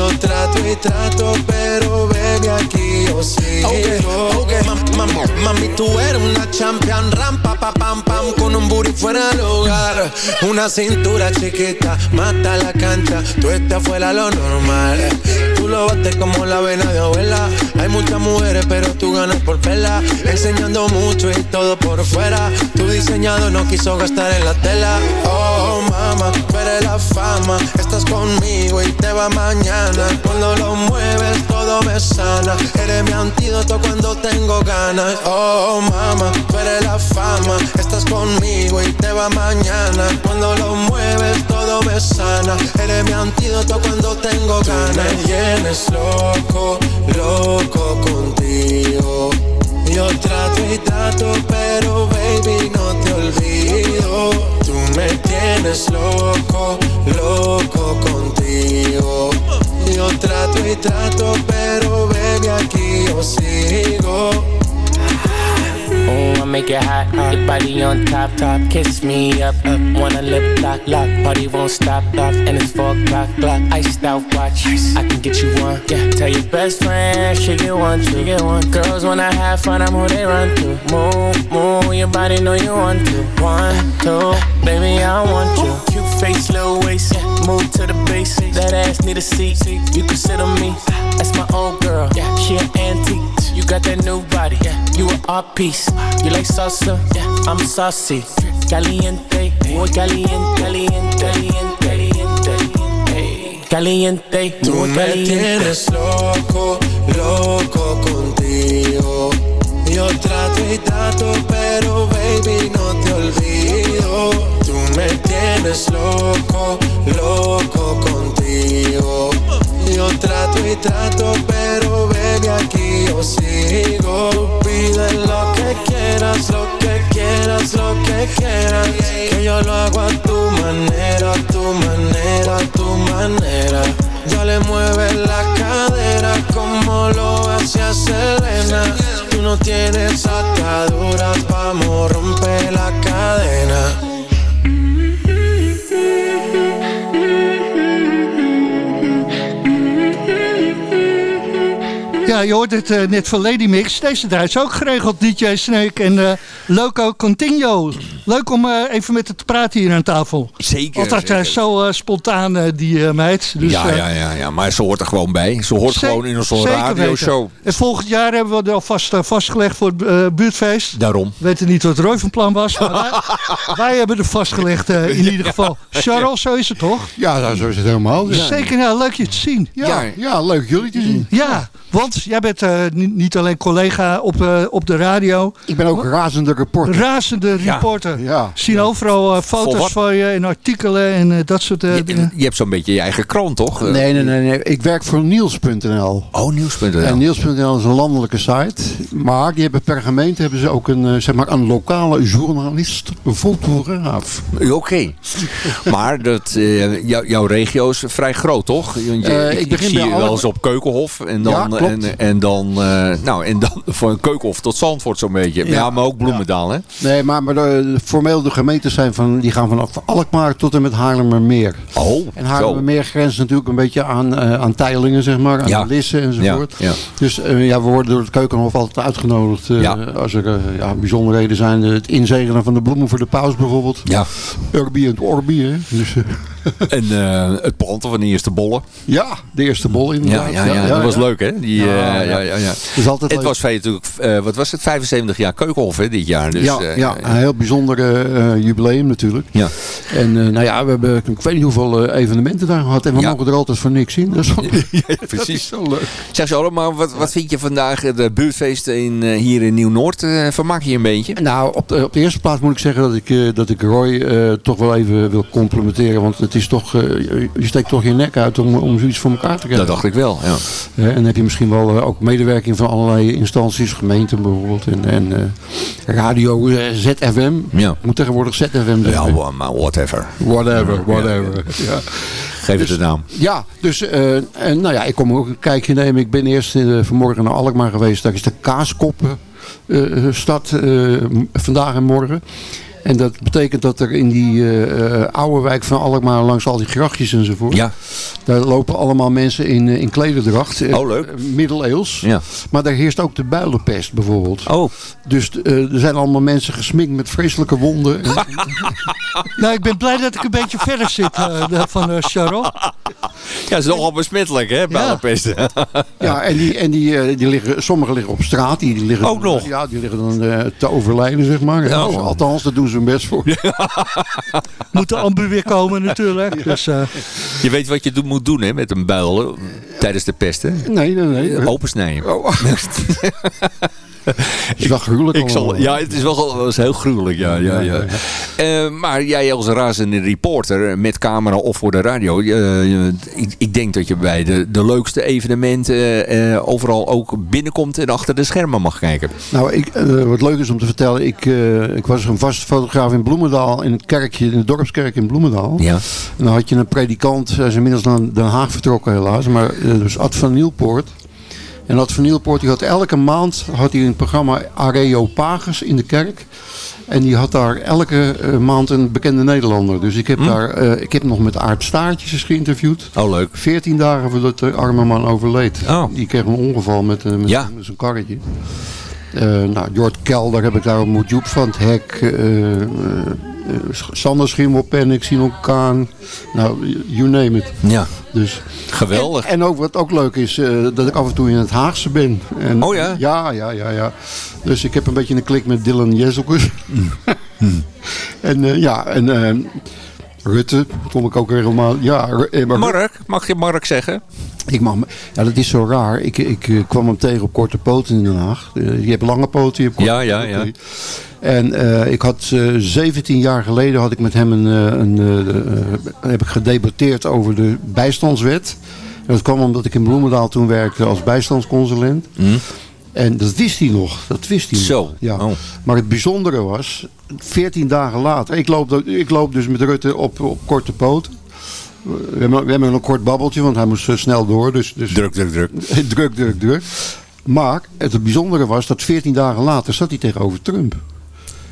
Yo trato y trato, pero baby aquí yo sigo. Okay, ma- mami, tú eres una champion, rampa, pa, pam, pam, con un booty fuera del lugar. Una cintura chiquita, mata la cancha, tú estás fuera lo normal. Tú lo bates como la vena de abuela. Hay muchas mujeres, pero tú ganas por vela. Enseñando mucho y todo por fuera. Tu diseñado no quiso gastar en la tela. Oh, mama, eres la fama. Estás conmigo y te va mañana. Cuando lo mueves, todo me sana. Eres mi antídoto cuando tengo ganas. Oh, mama, tú eres la fama. Estás conmigo y te va mañana. Cuando lo mueves, todo me sana. Eres mi antídoto cuando tengo ganas. Me tienes loco, loco I make it hot, your body on top, top. Kiss me up, up. Wanna lip lock, lock. Party won't stop, stop. And it's four o'clock, clock. Iced out watch. I can get you one. Yeah, tell your best friend she get one, she get one. Girls wanna have fun, I'm who they run to. Move, move, your body know you want to. One, two, baby I want you. Cute face, little waist. Yeah, move to the base. That ass need a seat. You can sit on me. That's my old girl. Yeah, she an antique. Got that new body, yeah. You an art piece. You like salsa, yeah. I'm saucy. Caliente, muy caliente, caliente, caliente, caliente. Caliente, Tú muy me caliente. tienes loco, loco contigo. Yo trato y trato, pero baby no te olvido. Tú me tienes loco, loco Yo trato y trato, pero baby aquí yo sigo. Pide lo que quieras, lo que quieras, lo que quieras. Que yo lo hago a tu manera, a tu manera, a tu manera. Ya le mueves la cadera como lo hacía Selena. Tú no tienes ataduras, vamos rompe la cadena. Ja, je hoort het eh, net van Lady Mix. Deze draait is ook geregeld, DJ Snake en eh, Loco Continuo. Leuk om eh, even met het te praten hier aan tafel. Zeker. Altijd eh, zeker. zo eh, spontaan, die eh, meid. Dus, ja, eh, ja, ja, ja, maar ze hoort er gewoon bij. Ze hoort gewoon in onze zeker radioshow. weten. En volgend jaar hebben we het alvast uh, vastgelegd voor het eh, buurtfeest. Daarom. We weten niet wat Roy van plan was, maar wij, wij hebben het vastgelegd eh, in ieder geval. Charles, zo is het toch? Ja, zo is het helemaal. Ja. Zeker, nou, leuk je te zien. Ja, ja, leuk jullie te zien. Ja, want jij bent eh, niet, niet alleen collega op, eh, op de radio. Ik ben ook razende reporter. Razende reporter. Ja. Zien overal eh, foto's van je en artikelen en eh, dat soort eh, dingen. Je hebt zo'n beetje je eigen krant, toch? Nee, nee, nee, nee. Ik werk voor Niels.nl. Oh, Niels.nl. En Niels.nl is een landelijke site. Maar die hebben per gemeente hebben ze ook een, zeg maar, een lokale journalist, een fotograaf. Oké. maar dat, eh, jou- jouw regio is vrij groot, toch? Want je- Eh, ik, ik begin zie bij je wel eens op Keukenhof. En dan, en, en dan, eh, nou, en dan van Keukenhof tot Zandvoort zo'n beetje. Ja, Ja. maar ook Bloemendaal, hè? Nee, maar, maar de, formeel de gemeentes zijn van, die gaan vanaf Alkmaar tot en met Haarlemmermeer. Oh, En Haarlemmermeer grenst natuurlijk een beetje aan, eh, aan Teilingen, zeg maar, aan Ja. Lisse enzovoort. Ja, ja. Dus eh, ja, we worden door het Keukenhof altijd uitgenodigd eh, Ja. als er ja, bijzonderheden zijn. Het inzegenen van de bloemen voor de paus bijvoorbeeld. Ja. Urbi en Orbi, hè. Dus, En eh, het planten van de eerste bollen. ja, de eerste bol Ja, inderdaad. ja, ja, dat was leuk, hè? Die, Ja, ja, ja, ja. ja, ja. is altijd het leuk. was natuurlijk, eh, wat was het, 75 jaar Keukenhof, hè, dit jaar. Dus, ja, eh, ja, een heel bijzonder eh, eh, jubileum natuurlijk. Ja. En eh, nou ja, we hebben ik weet niet hoeveel eh, evenementen daar gehad. En we Ja. mogen er altijd voor niks in. Dat is wel ja, Dat is precies. zo leuk. Zeg zo, maar wat, wat vind je vandaag de buurtfeest in, eh, hier in Nieuw-Noord? eh vermaak je een beetje? Nou, op de, op de eerste plaats moet ik zeggen dat ik, eh, dat ik Roy eh, toch wel even wil complimenteren. Want het is toch, eh, je- steekt toch je nek uit om, om zoiets voor elkaar te krijgen. Dat dacht ik wel, ja. En dan heb je misschien wel eh, ook medewerking van allerlei instanties, gemeenten bijvoorbeeld. En, en eh, radio ZFM. Ja. Moet tegenwoordig ZFM zeggen. Ja, maar whatever. Whatever, whatever. Ja. Geef het de naam. Ja, dus en, nou ja, ik kom ook een kijkje nemen. Ik ben eerst vanmorgen naar Alkmaar geweest. Daar is de Kaaskoppen stad m- vandaag en morgen. En dat betekent dat er in die eh, eh, oude wijk van Alkmaar langs al die grachtjes enzovoort. Ja. Daar lopen allemaal mensen in, eh, in klederdracht. Eh, Oh, leuk. Middeleeuws. Ja. Maar daar heerst ook de builenpest bijvoorbeeld. Oh. Dus eh, er zijn allemaal mensen gesminkt met vreselijke wonden. En- Nou, ik ben blij dat ik een beetje verder zit eh, van eh Charles. Ja, is nogal besmettelijk, hè, builenpesten. Ja, en, die, en die, eh, die liggen, sommigen liggen op straat. Die, die liggen Ook dan- nog? Ja, die liggen dan eh, te overlijden, zeg maar. Ja. Althans, daar doen ze hun best voor. Moet de ambu weer komen natuurlijk. Dus, eh, Je weet wat je do- moet doen hè, met een buil eh, tijdens de pest, hè? Nee, nee, nee. Opensnijden. Oh. is wel gruwelijk Ik zal, ja, het is wel eens heel gruwelijk, ja. ja, ja. Eh, maar jij als razende reporter met camera of voor de radio, eh, ik, ik denk dat je bij de, de leukste evenementen eh, overal ook binnenkomt en achter de schermen mag kijken. Nou, ik, wat leuk is om te vertellen. Ik, ik was een vaste fotograaf in Bloemendaal. In het kerkje, in de dorpskerk in Bloemendaal. Ja. En dan had je een predikant. Hij is inmiddels naar Den Haag vertrokken helaas. Maar dus Ad van Nieuwpoort. En Ad van Nieuwpoort die had elke maand had hij een programma Areopagus in de kerk. En die had daar elke eh, maand een bekende Nederlander. Dus ik heb, daar, eh, ik heb nog met Aart Staartjes eens geïnterviewd. Oh, leuk. 14 dagen voordat de arme man overleed. Oh. Die kreeg een ongeval met, eh, met, Ja. met zijn karretje. Nou, Jort Kelder heb ik daar ontmoet. Joep van het Hek. Eh Sander Schimmelpen. Ik zie nog Kaan. Nou, you name it. Ja. Dus. Geweldig. En, en ook wat ook leuk is, eh, dat ik af en toe in het Haagse ben. En, Oh ja? Ja, ja, ja, ja. Dus ik heb een beetje een klik met Dylan Jezelkus. en eh, ja, en Rutte kom ik ook helemaal. Ja, Mark, mag je Mark zeggen? Ik mag, ja, dat is zo raar. Ik, ik eh, kwam hem tegen op korte poten in Den Haag. Eh, je hebt lange poten, je hebt korte Ja, ja, poten. ja. En eh, ik had eh 17 jaar geleden had ik met hem een, een, heb ik gedebatteerd over de bijstandswet. En dat kwam omdat ik in Bloemendaal toen werkte als bijstandsconsulent. En dat wist hij nog. Dat wist hij Zo. nog. Ja. Oh. Maar het bijzondere was, 14 dagen later. Ik loop, ik loop dus met Rutte op, op korte poot. We hebben, we hebben een kort babbeltje, want hij moest eh, snel door. Dus, dus Druk, druk, druk. druk, druk, druk. Maar het bijzondere was dat 14 dagen later zat hij tegenover Trump.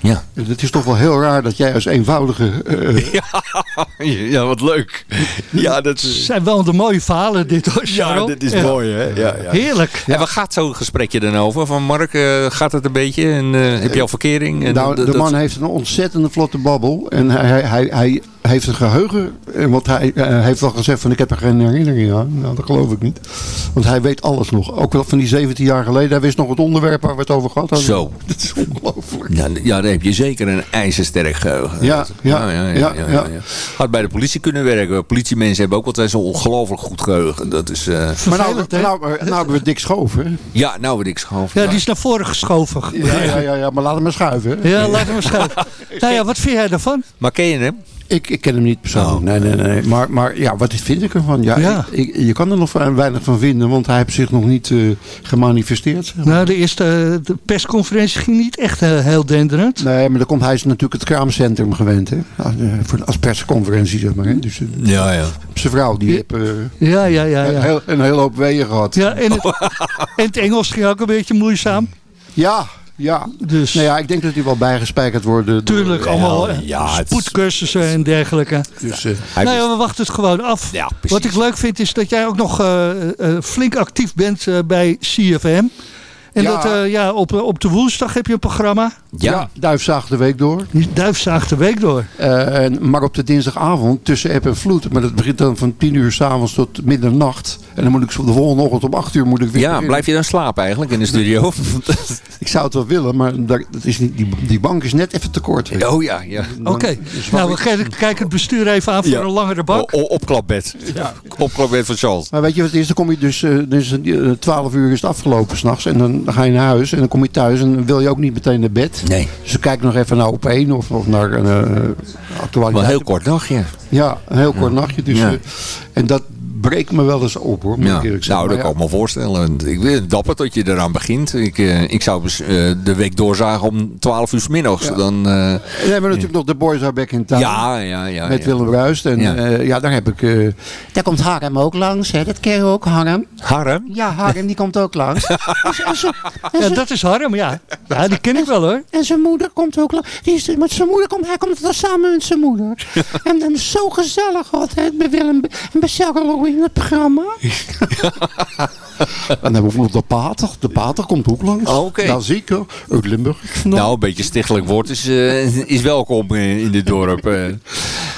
Ja. Het is toch wel heel raar dat jij als eenvoudige... eh, ja, wat leuk. Ja, dat Het zijn wel de mooie verhalen dit hoor, Ja, dit is Ja. mooi, hè? Ja, ja. Heerlijk. En waar gaat zo'n gesprekje dan over? Van Mark, eh, gaat het een beetje? En, eh, heb je al verkering? En nou, de dat- man heeft een ontzettende vlotte babbel. En hij, hij, hij, hij heeft een geheugen. eh, Want hij eh, heeft wel gezegd van ik heb er geen herinnering aan. Nou, dat geloof ik niet. Want hij weet alles nog. Ook wel van die 17 jaar geleden. Hij wist nog het onderwerp waar we het over gehad hadden. Zo. Dat is ongelooflijk. Ja, ja, dan heb je zeker een ijzersterk geheugen. Ja, ja, ja, ja, ja. Had bij de politie kunnen werken. Politiemensen hebben ook altijd zo'n ongelooflijk goed geheugen. Dat is... eh, Maar nou, nou, nou, hebben we dik schoven. Ja, nou word ik schoof. Ja, die is naar voren geschoven. Ja, ja, ja, ja, maar laat hem maar schuiven. hè. Ja, laat hem maar schuiven. nou ja, wat vind jij daarvan? Maar ken je hem? Ik, ik ken hem niet persoonlijk. Nee, nee, nee. Maar, maar ja, wat vind ik ervan? Ja, Ja. Ik, ik- je kan er nog weinig van vinden, want hij heeft zich nog niet eh, gemanifesteerd. zeg maar. Nou, de eerste eh, de persconferentie ging niet echt eh, heel denderend. Nee, maar dan komt hij is natuurlijk het kraamcentrum gewend, hè? Voor- Als persconferentie, zeg maar. Hè? Dus, Ja, ja. zijn vrouw, die heeft Ja, ja, ja. een, ja. heel, een hele hoop weeën gehad. Ja, en het, en het Engels ging ook een beetje moeizaam. Ja, ja. Dus Nou ja, ik denk dat hij wel bijgespijkerd wordt. door- tuurlijk allemaal eh, ja, is- spoedcursussen en dergelijke. Dus, eh, nou ja, we wachten het gewoon af. Ja, precies. Wat ik leuk vind is dat jij ook nog eh, eh, flink actief bent eh, bij CFM. En Ja. dat eh, ja, op, op de woensdag heb je een programma. ja. duifzaag de week door. Die duifzaagt de week door. Eh, en, maar op de dinsdagavond tussen app en vloed. Maar dat begint dan van 10 uur s'avonds tot middernacht. En dan moet ik zo de volgende ochtend om 8 uur moet ik weer Ja, beginnen. blijf je dan slapen eigenlijk in de studio? Ik zou het wel willen, maar daar, dat is niet, die, die bank is net even te kort. weet je. oh ja, ja. Oké, nou we ik- kijken kijken het bestuur even aan voor Ja. een langere bank. O- o- opklapbed. Opklapbed van Charles. Maar weet je wat het is? Dan kom je dus, eh, dus eh, 12 uur is het afgelopen s'nachts. En dan ga je naar huis en dan kom je thuis en dan wil je ook niet meteen naar bed. Nee. Dus dan kijk nog even naar op één of, of naar een uh, actualiteit. Maar heel kort nachtje. Ja, een heel kort nachtje. Dus, Ja. eh, en dat breekt me wel eens op hoor, moet Ja. ik eerlijk zeggen. Nou, dat kan ik me voorstellen. Ik vind dapper dat je eraan begint. Ik, eh, ik zou dus, eh, de week doorzagen om 12 uur middags. Ja. Dan, eh, En dan hebben we natuurlijk nog de Boys Are Back in Town. ja, ja, ja. met ja. Willem Bruist. En Ja. ja. ja, daar heb ik... eh, daar komt Harm ook langs, hè? Dat ken je ook, Harm. Harm? Ja, Harm, die komt ook langs. en, en en zijn- dat is Harm, ja. Ja, die ken ik wel hoor. en zijn moeder komt ook langs. Die is, met zijn moeder komt, hij komt dan samen met zijn moeder. en dan is zo gezellig altijd bij Willem en bij Charlo in het programma. en dan hebben we nog de pater. De pater komt ook langs. Oh, oké. Nou, zie ik hoor. Uit Limburg. Nou, een beetje stichtelijk woord is, eh, is welkom in dit dorp. eh.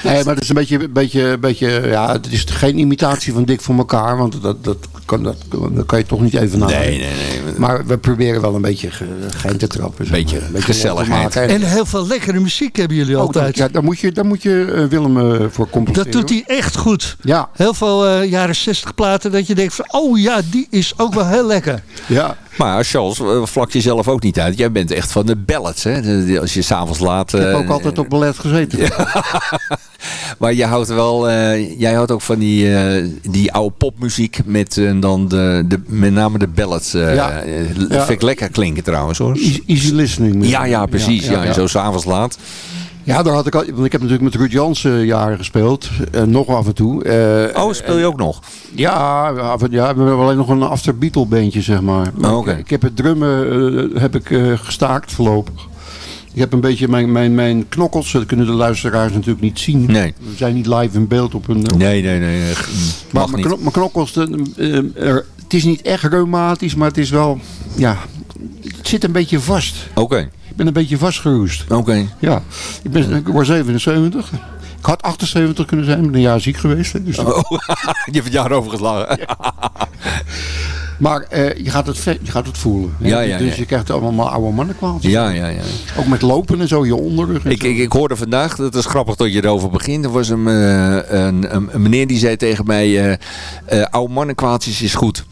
Nee, maar het is een beetje, beetje, beetje ja, het is geen imitatie van dik voor elkaar, want dat, dat, kan, dat, dat kan je toch niet even nadenken. Nee, nee, nee. Maar we proberen wel een beetje ge, gein te trappen. zeg Beetje maar. gezelligheid. leuk te maken. En heel veel lekkere muziek hebben jullie Ook altijd. dat- Ja, daar moet je, daar moet je eh, Willem voor compenseren. Dat doet hij echt goed. Ja, Heel veel eh, jaren 60 platen dat je denkt van, oh ja, die is ook wel heel lekker. ja. Maar Charles, eh, vlak jezelf ook niet uit. Jij bent echt van de ballads. Hè? Als je s'avonds laat... Ik heb eh, ook altijd op ballet gezeten. Maar jij houdt wel, jij houdt ook van die, eh, die oude popmuziek met dan de, de, met name de ballads. eh Ja. Ja. Vind ik lekker klinken trouwens hoor. Easy, easy listening. Ja, ja, precies. Ja, en zo s'avonds laat. Ja, daar had ik al, want ik heb natuurlijk met Ruud Jansen jaren gespeeld. En nog af en toe. Eh, Oh, speel je ook nog? Ja, af en- ja, we hebben alleen nog een after Beatle bandje, zeg maar. Maar Oh, oké. ik, ik heb het drummen eh, heb ik, eh, gestaakt voorlopig. Ik heb een beetje mijn, mijn, mijn knokkels, dat kunnen de luisteraars natuurlijk niet zien. Nee. We zijn niet live in beeld op een... op- Nee, nee, nee. eh, maar mijn, niet. kno- mijn knokkels, de- eh, er- het is niet echt reumatisch, maar het is wel, ja, het zit een beetje vast. Oké, ben een beetje vastgeroest. oké. Ja, ik, ben, ik word 77. Ik had 78 kunnen zijn, ik ben een jaar ziek geweest. hè, Dus Oh, je hebt het jaar overgeslagen. Maar eh, je, gaat het je gaat het voelen. hè. Ja, ja, dus je krijgt allemaal oude mannenkwaals. Ja, ja, ja. Ook met lopen en zo, je onderrug. Ik, ik, ik hoorde vandaag, dat is grappig dat je erover begint. Er was een, eh, een, een, een meneer die zei tegen mij, eh, oude mannenkwaaltjes is goed.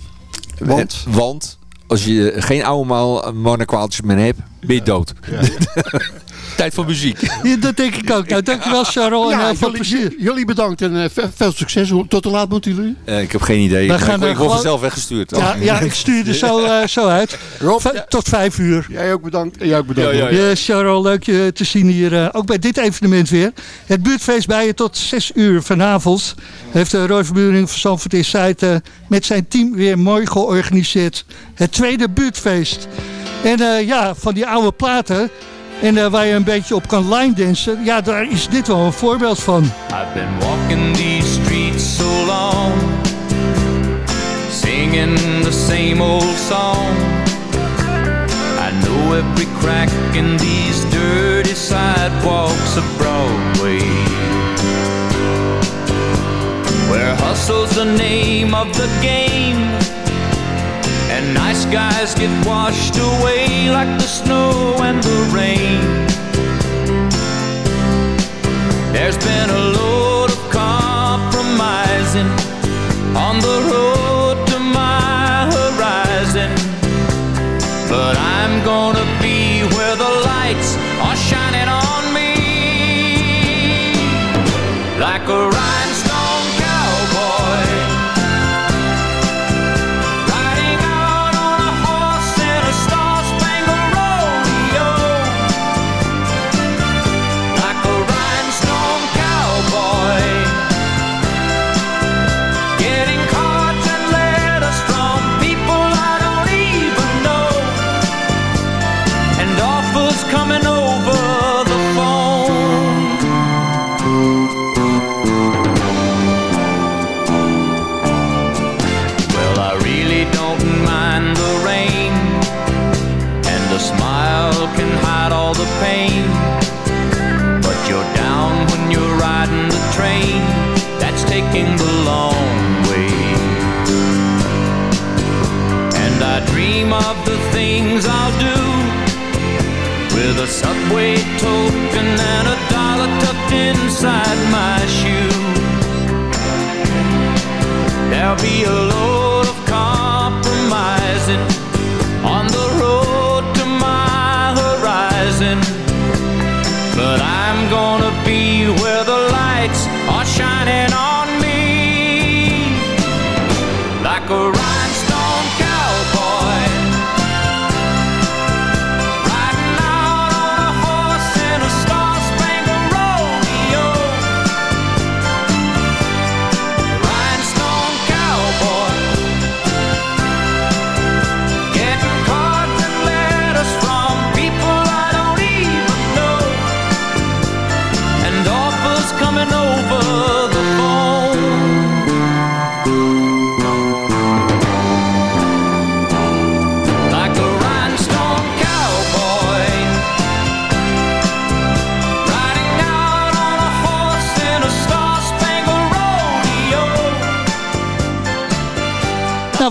Want? Want als je geen oude mannenkwaaltjes meer hebt, ben je dood. Tijd voor muziek. Ja, dat denk ik ook. Nou, dankjewel Sharon en Ja, heel veel jullie, plezier. jullie bedankt en eh, ve- veel succes. Tot hoe laat moeten jullie? Eh, ik heb geen idee. We Maar gaan ik, ik word gewoon- vanzelf weggestuurd. Ja, ja, ik stuur er zo, eh, zo uit. Tot vijf uur. Jij ook bedankt. En jij ook bedankt. Ja, Charles, leuk je te zien hier. eh, ook bij dit evenement weer. Het buurtfeest bij je tot 6 uur vanavond. Heeft de Roy Verburing van Zandvoort Insight eh, met zijn team weer mooi georganiseerd. Het tweede buurtfeest. En eh, ja, van die oude platen. En eh, waar je een beetje op kan line dansen. Ja, daar is dit wel een voorbeeld van. I've been walking these streets so long, singing the same old song. I know every crack in these dirty sidewalks of Broadway. Where hustle's the name of the game, and nice guys get washed away like the snow and the rain. There's been a load of compromising on the road to my horizon. But I'm gonna train that's taking the long way. And I dream of the things I'll do with a subway token and a dollar tucked inside my shoe. There'll be a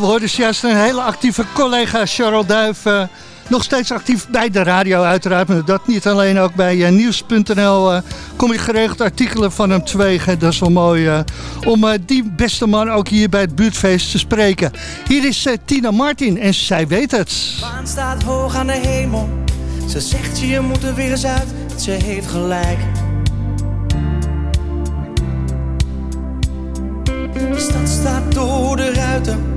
hoorden dus juist een hele actieve collega Charles Duif. eh, nog steeds actief bij de radio uiteraard. Maar dat niet alleen, ook bij eh, nieuws.nl eh, kom je geregeld artikelen van hem tegen. Dat is wel mooi om die beste man ook hier bij het buurtfeest te spreken. Hier is Tina Martin en zij weet het. maan staat hoog aan de hemel. Ze zegt je moet er weer eens uit. Ze heeft gelijk. De stad staat door de ruiten.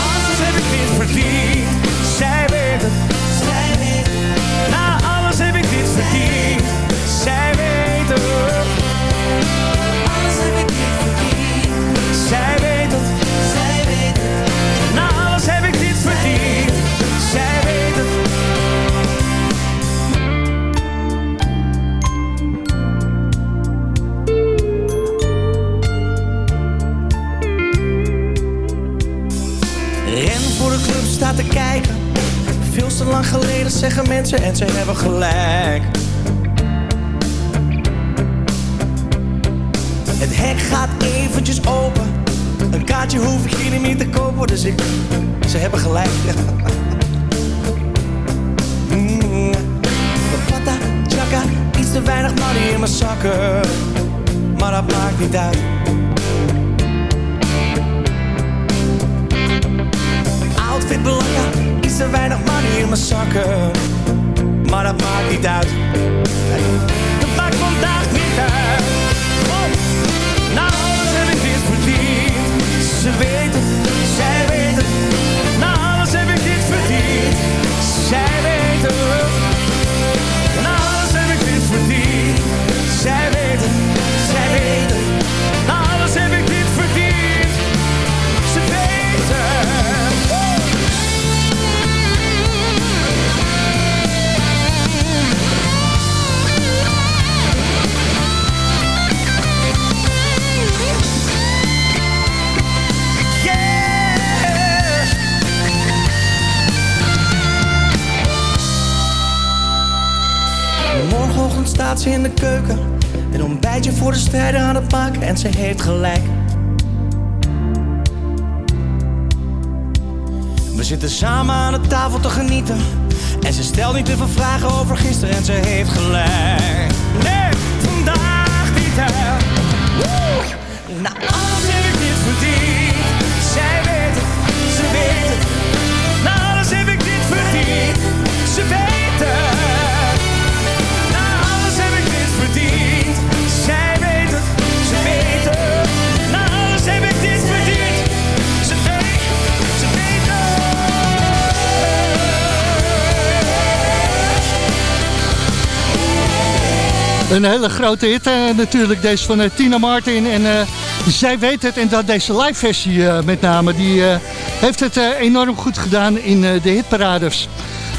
kijken. Veel te lang geleden zeggen mensen en ze hebben gelijk. Het hek gaat eventjes open. Een kaartje hoef ik hier niet meer te kopen, dus ik... Ze hebben gelijk. Mm. Pata, iets te weinig money in mijn zakken. Maar dat maakt niet uit. Te weinig money in mijn zakken. Maar dat maakt niet uit. Dat maakt vandaag niet uit. Strijder aan het maken en ze heeft gelijk. We zitten samen aan de tafel te genieten. En ze stelt niet te veel vragen over gisteren en ze heeft gelijk. Nee, vandaag niet hè. Nou, alles heb ik dit verdiend. Een hele grote hit eh, natuurlijk, deze van eh, Tina Martin. En eh, zij weet het, en dat deze live versie met name, die heeft het enorm goed gedaan in de hitparades.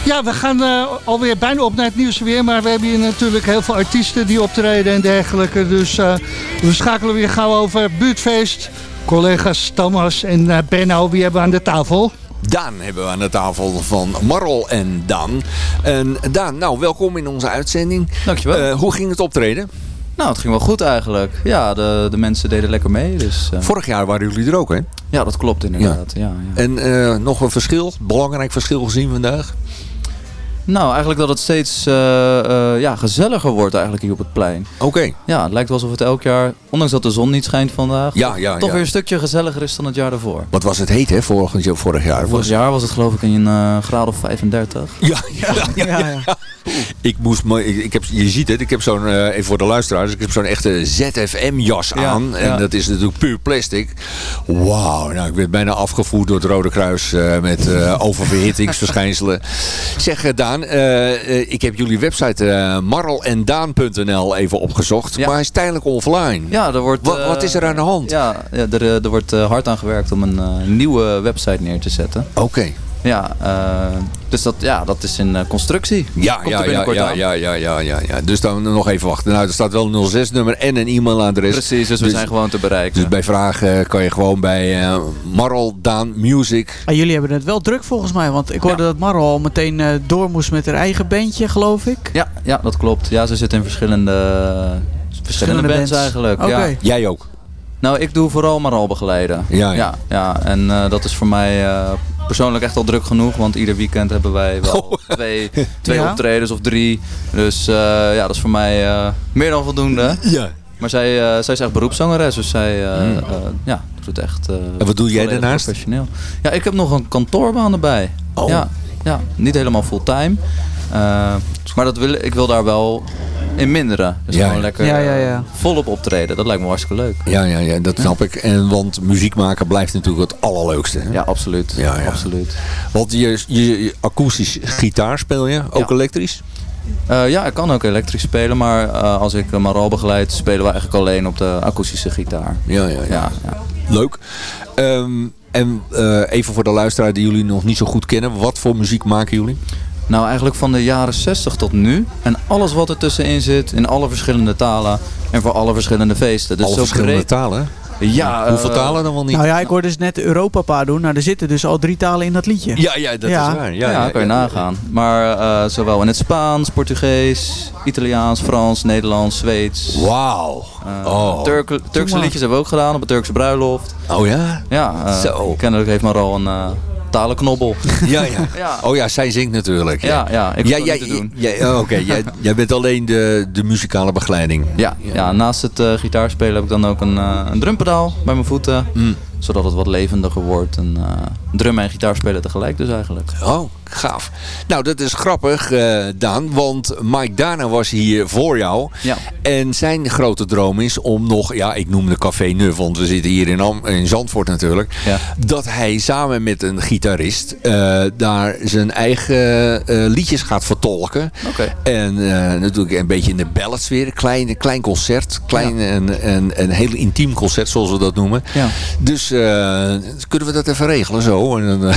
Ja, we gaan eh, alweer bijna op naar het nieuws weer, maar we hebben hier natuurlijk heel veel artiesten die optreden en dergelijke. Dus we schakelen weer gauw over buurtfeest. Collega's Thomas en eh, Benno, wie hebben we aan de tafel? Daan hebben we aan de tafel van Marl en Daan. En Daan, nou welkom in onze uitzending. Dankjewel. Eh, hoe ging het optreden? Nou, het ging wel goed eigenlijk. Ja, de, de mensen deden lekker mee. Dus, eh, Vorig jaar waren jullie er ook, hè? Ja, dat klopt inderdaad. Ja. Ja, En eh, nog een verschil, belangrijk verschil gezien vandaag? Nou, eigenlijk dat het steeds eh, eh, ja, gezelliger wordt eigenlijk hier op het plein. Oké. Ja, het lijkt wel alsof het elk jaar, ondanks dat de zon niet schijnt vandaag, Ja, ja, toch ja. weer een stukje gezelliger is dan het jaar daarvoor. Wat was het heet, hè, vorig, vorig jaar? Vorig jaar was het geloof ik een eh, graad of 35. Ja, ja, ja. Ik moest, me- ik, ik heb, je ziet het, ik heb zo'n, even voor de luisteraars, ik heb zo'n echte ZFM-jas Ja, aan. En dat is natuurlijk puur plastic. Wauw, nou, ik werd bijna afgevoerd door het Rode Kruis met oververhittingsverschijnselen. Zeg eh, Eh, eh, ik heb jullie website uh, marrelendaan.nl even opgezocht. Maar hij is tijdelijk offline. Ja, er wordt, wat, eh, wat is er aan de hand? Ja, er, eh, er wordt eh, hard aan gewerkt om een eh, nieuwe website neer te zetten. Oké. Ja, eh, dus dat, ja, dat is in eh, constructie. Ja, Komt ja, ja, ja, ja, ja, ja, ja, ja. Dus dan nog even wachten. Nou, er staat wel een 06-nummer en een e-mailadres. Precies, dus we zijn gewoon te bereiken. Dus bij vragen kan je gewoon bij eh Marl Daan Music. Ah, jullie hebben het wel druk volgens mij, want ik hoorde dat Marro al meteen eh, door moest met haar eigen bandje, geloof ik. Ja, ja, dat klopt. Ja, ze zitten in verschillende, verschillende, Verschillende bands, bands. eigenlijk. Oké. Ja. Jij ook? Nou, ik doe vooral maar al begeleiden. Ja, ja. ja, ja. En eh, dat is voor mij eh, persoonlijk echt al druk genoeg, want ieder weekend hebben wij wel twee, twee Ja? optredens of drie. Dus eh, ja, dat is voor mij eh, meer dan voldoende. Ja. Maar zij, eh, zij is echt beroepszangeres, dus zij eh, Hmm. ja, doet het echt eh, En wat doe jij daarnaast? Professioneel. Ja, ik heb nog een kantoorbaan erbij. Oh. Ja, ja, niet helemaal fulltime. Eh, maar dat wil, ik wil daar wel in minderen. Dus Ja, gewoon lekker Ja, ja, ja. volop optreden. Dat lijkt me hartstikke leuk. Ja, ja, ja, dat snap ik. En, want muziek maken blijft natuurlijk het allerleukste. Hè? Ja, absoluut. Ja, ja. absoluut. Want je, je, je akoestisch gitaar speel je, ook Ja. elektrisch? Eh, ja, ik kan ook elektrisch spelen, maar eh, als ik uh, Maral begeleid, spelen we eigenlijk alleen op de akoestische gitaar. Ja, ja, ja. Ja, ja. Leuk. Ehm, en eh, even voor de luisteraar die jullie nog niet zo goed kennen. Wat voor muziek maken jullie? Nou, eigenlijk van de jaren 60 tot nu. En alles wat er tussenin zit, in alle verschillende talen en voor alle verschillende feesten. Dus Alle zo verschillende breed- talen? Ja, Hoeveel eh, talen dan wel niet? Nou ja, ik hoorde dus net Europa doen. Nou, er zitten dus al drie talen in dat liedje. Ja, ja, dat is waar. Ja, ja, kan je nagaan. Maar eh, zowel in het Spaans, Portugees, Italiaans, Frans, Nederlands, Zweeds. Wauw. Oh. Turk, Turkse liedjes hebben we ook gedaan op een Turkse bruiloft. Oh ja? Ja, eh, Zo. kennelijk heeft maar al een eh, talenknobbel. Ja, ja. Oh ja, zij zingt natuurlijk. Ja, ja, ik ja, te doen. oh, Oké, jij, jij bent alleen de, de muzikale begeleiding. Ja, ja. naast het eh, gitaarspelen heb ik dan ook een, eh, een drumpedaal bij mijn voeten. Mm. Zodat het wat levendiger wordt. En eh drummen en gitaar spelen tegelijk dus eigenlijk. Oh, gaaf. Nou, dat is grappig, eh, Daan. Want Mike Dana was hier voor jou. Ja. En zijn grote droom is om nog... Ja, ik noem de Café Nuf, want we zitten hier in, Am in Zandvoort natuurlijk. Ja. Dat hij samen met een gitarist eh, daar zijn eigen eh, liedjes gaat vertolken. Oké. En natuurlijk een beetje in de balladsfeer. Klein, klein concert. Klein en, en een heel intiem concert, zoals we dat noemen. Ja. Dus kunnen we dat even regelen zo? En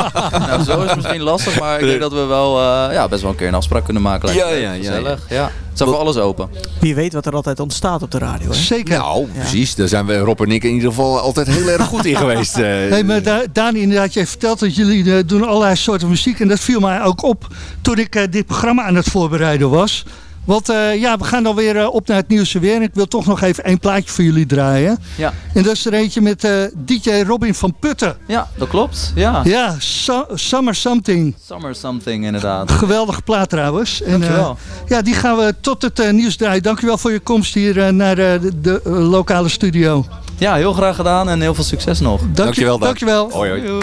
nou, zo is het lastig, maar ik denk dat we wel eh, ja, best wel een keer een afspraak kunnen maken. Ja, ja, ja, gezellig. Ja. Het staat voor alles open. Wie weet wat er altijd ontstaat op de radio. Hè? Zeker. Nou, precies. Daar zijn we, Rob en ik in ieder geval altijd heel erg goed in geweest. eh. Hey, maar Da- Dani, inderdaad, je vertelt dat jullie eh, doen allerlei soorten muziek. En dat viel mij ook op toen ik eh, dit programma aan het voorbereiden was. Want eh, ja, we gaan dan weer eh, op naar het nieuws weer. En ik wil toch nog even één plaatje voor jullie draaien. Ja. En dat is er eentje met eh, DJ Robin van Putten. Ja, dat klopt. Ja. Ja, So- Summer Something. Summer something inderdaad. Geweldige plaat trouwens. En, Dankjewel. eh, ja, die gaan we tot het nieuws draaien. Dankjewel voor je komst hier naar eh, de, de, lokale studio. Ja, heel graag gedaan en heel veel succes nog. Dank je- Dankjewel, Daan. dankjewel. Hoi, hoi.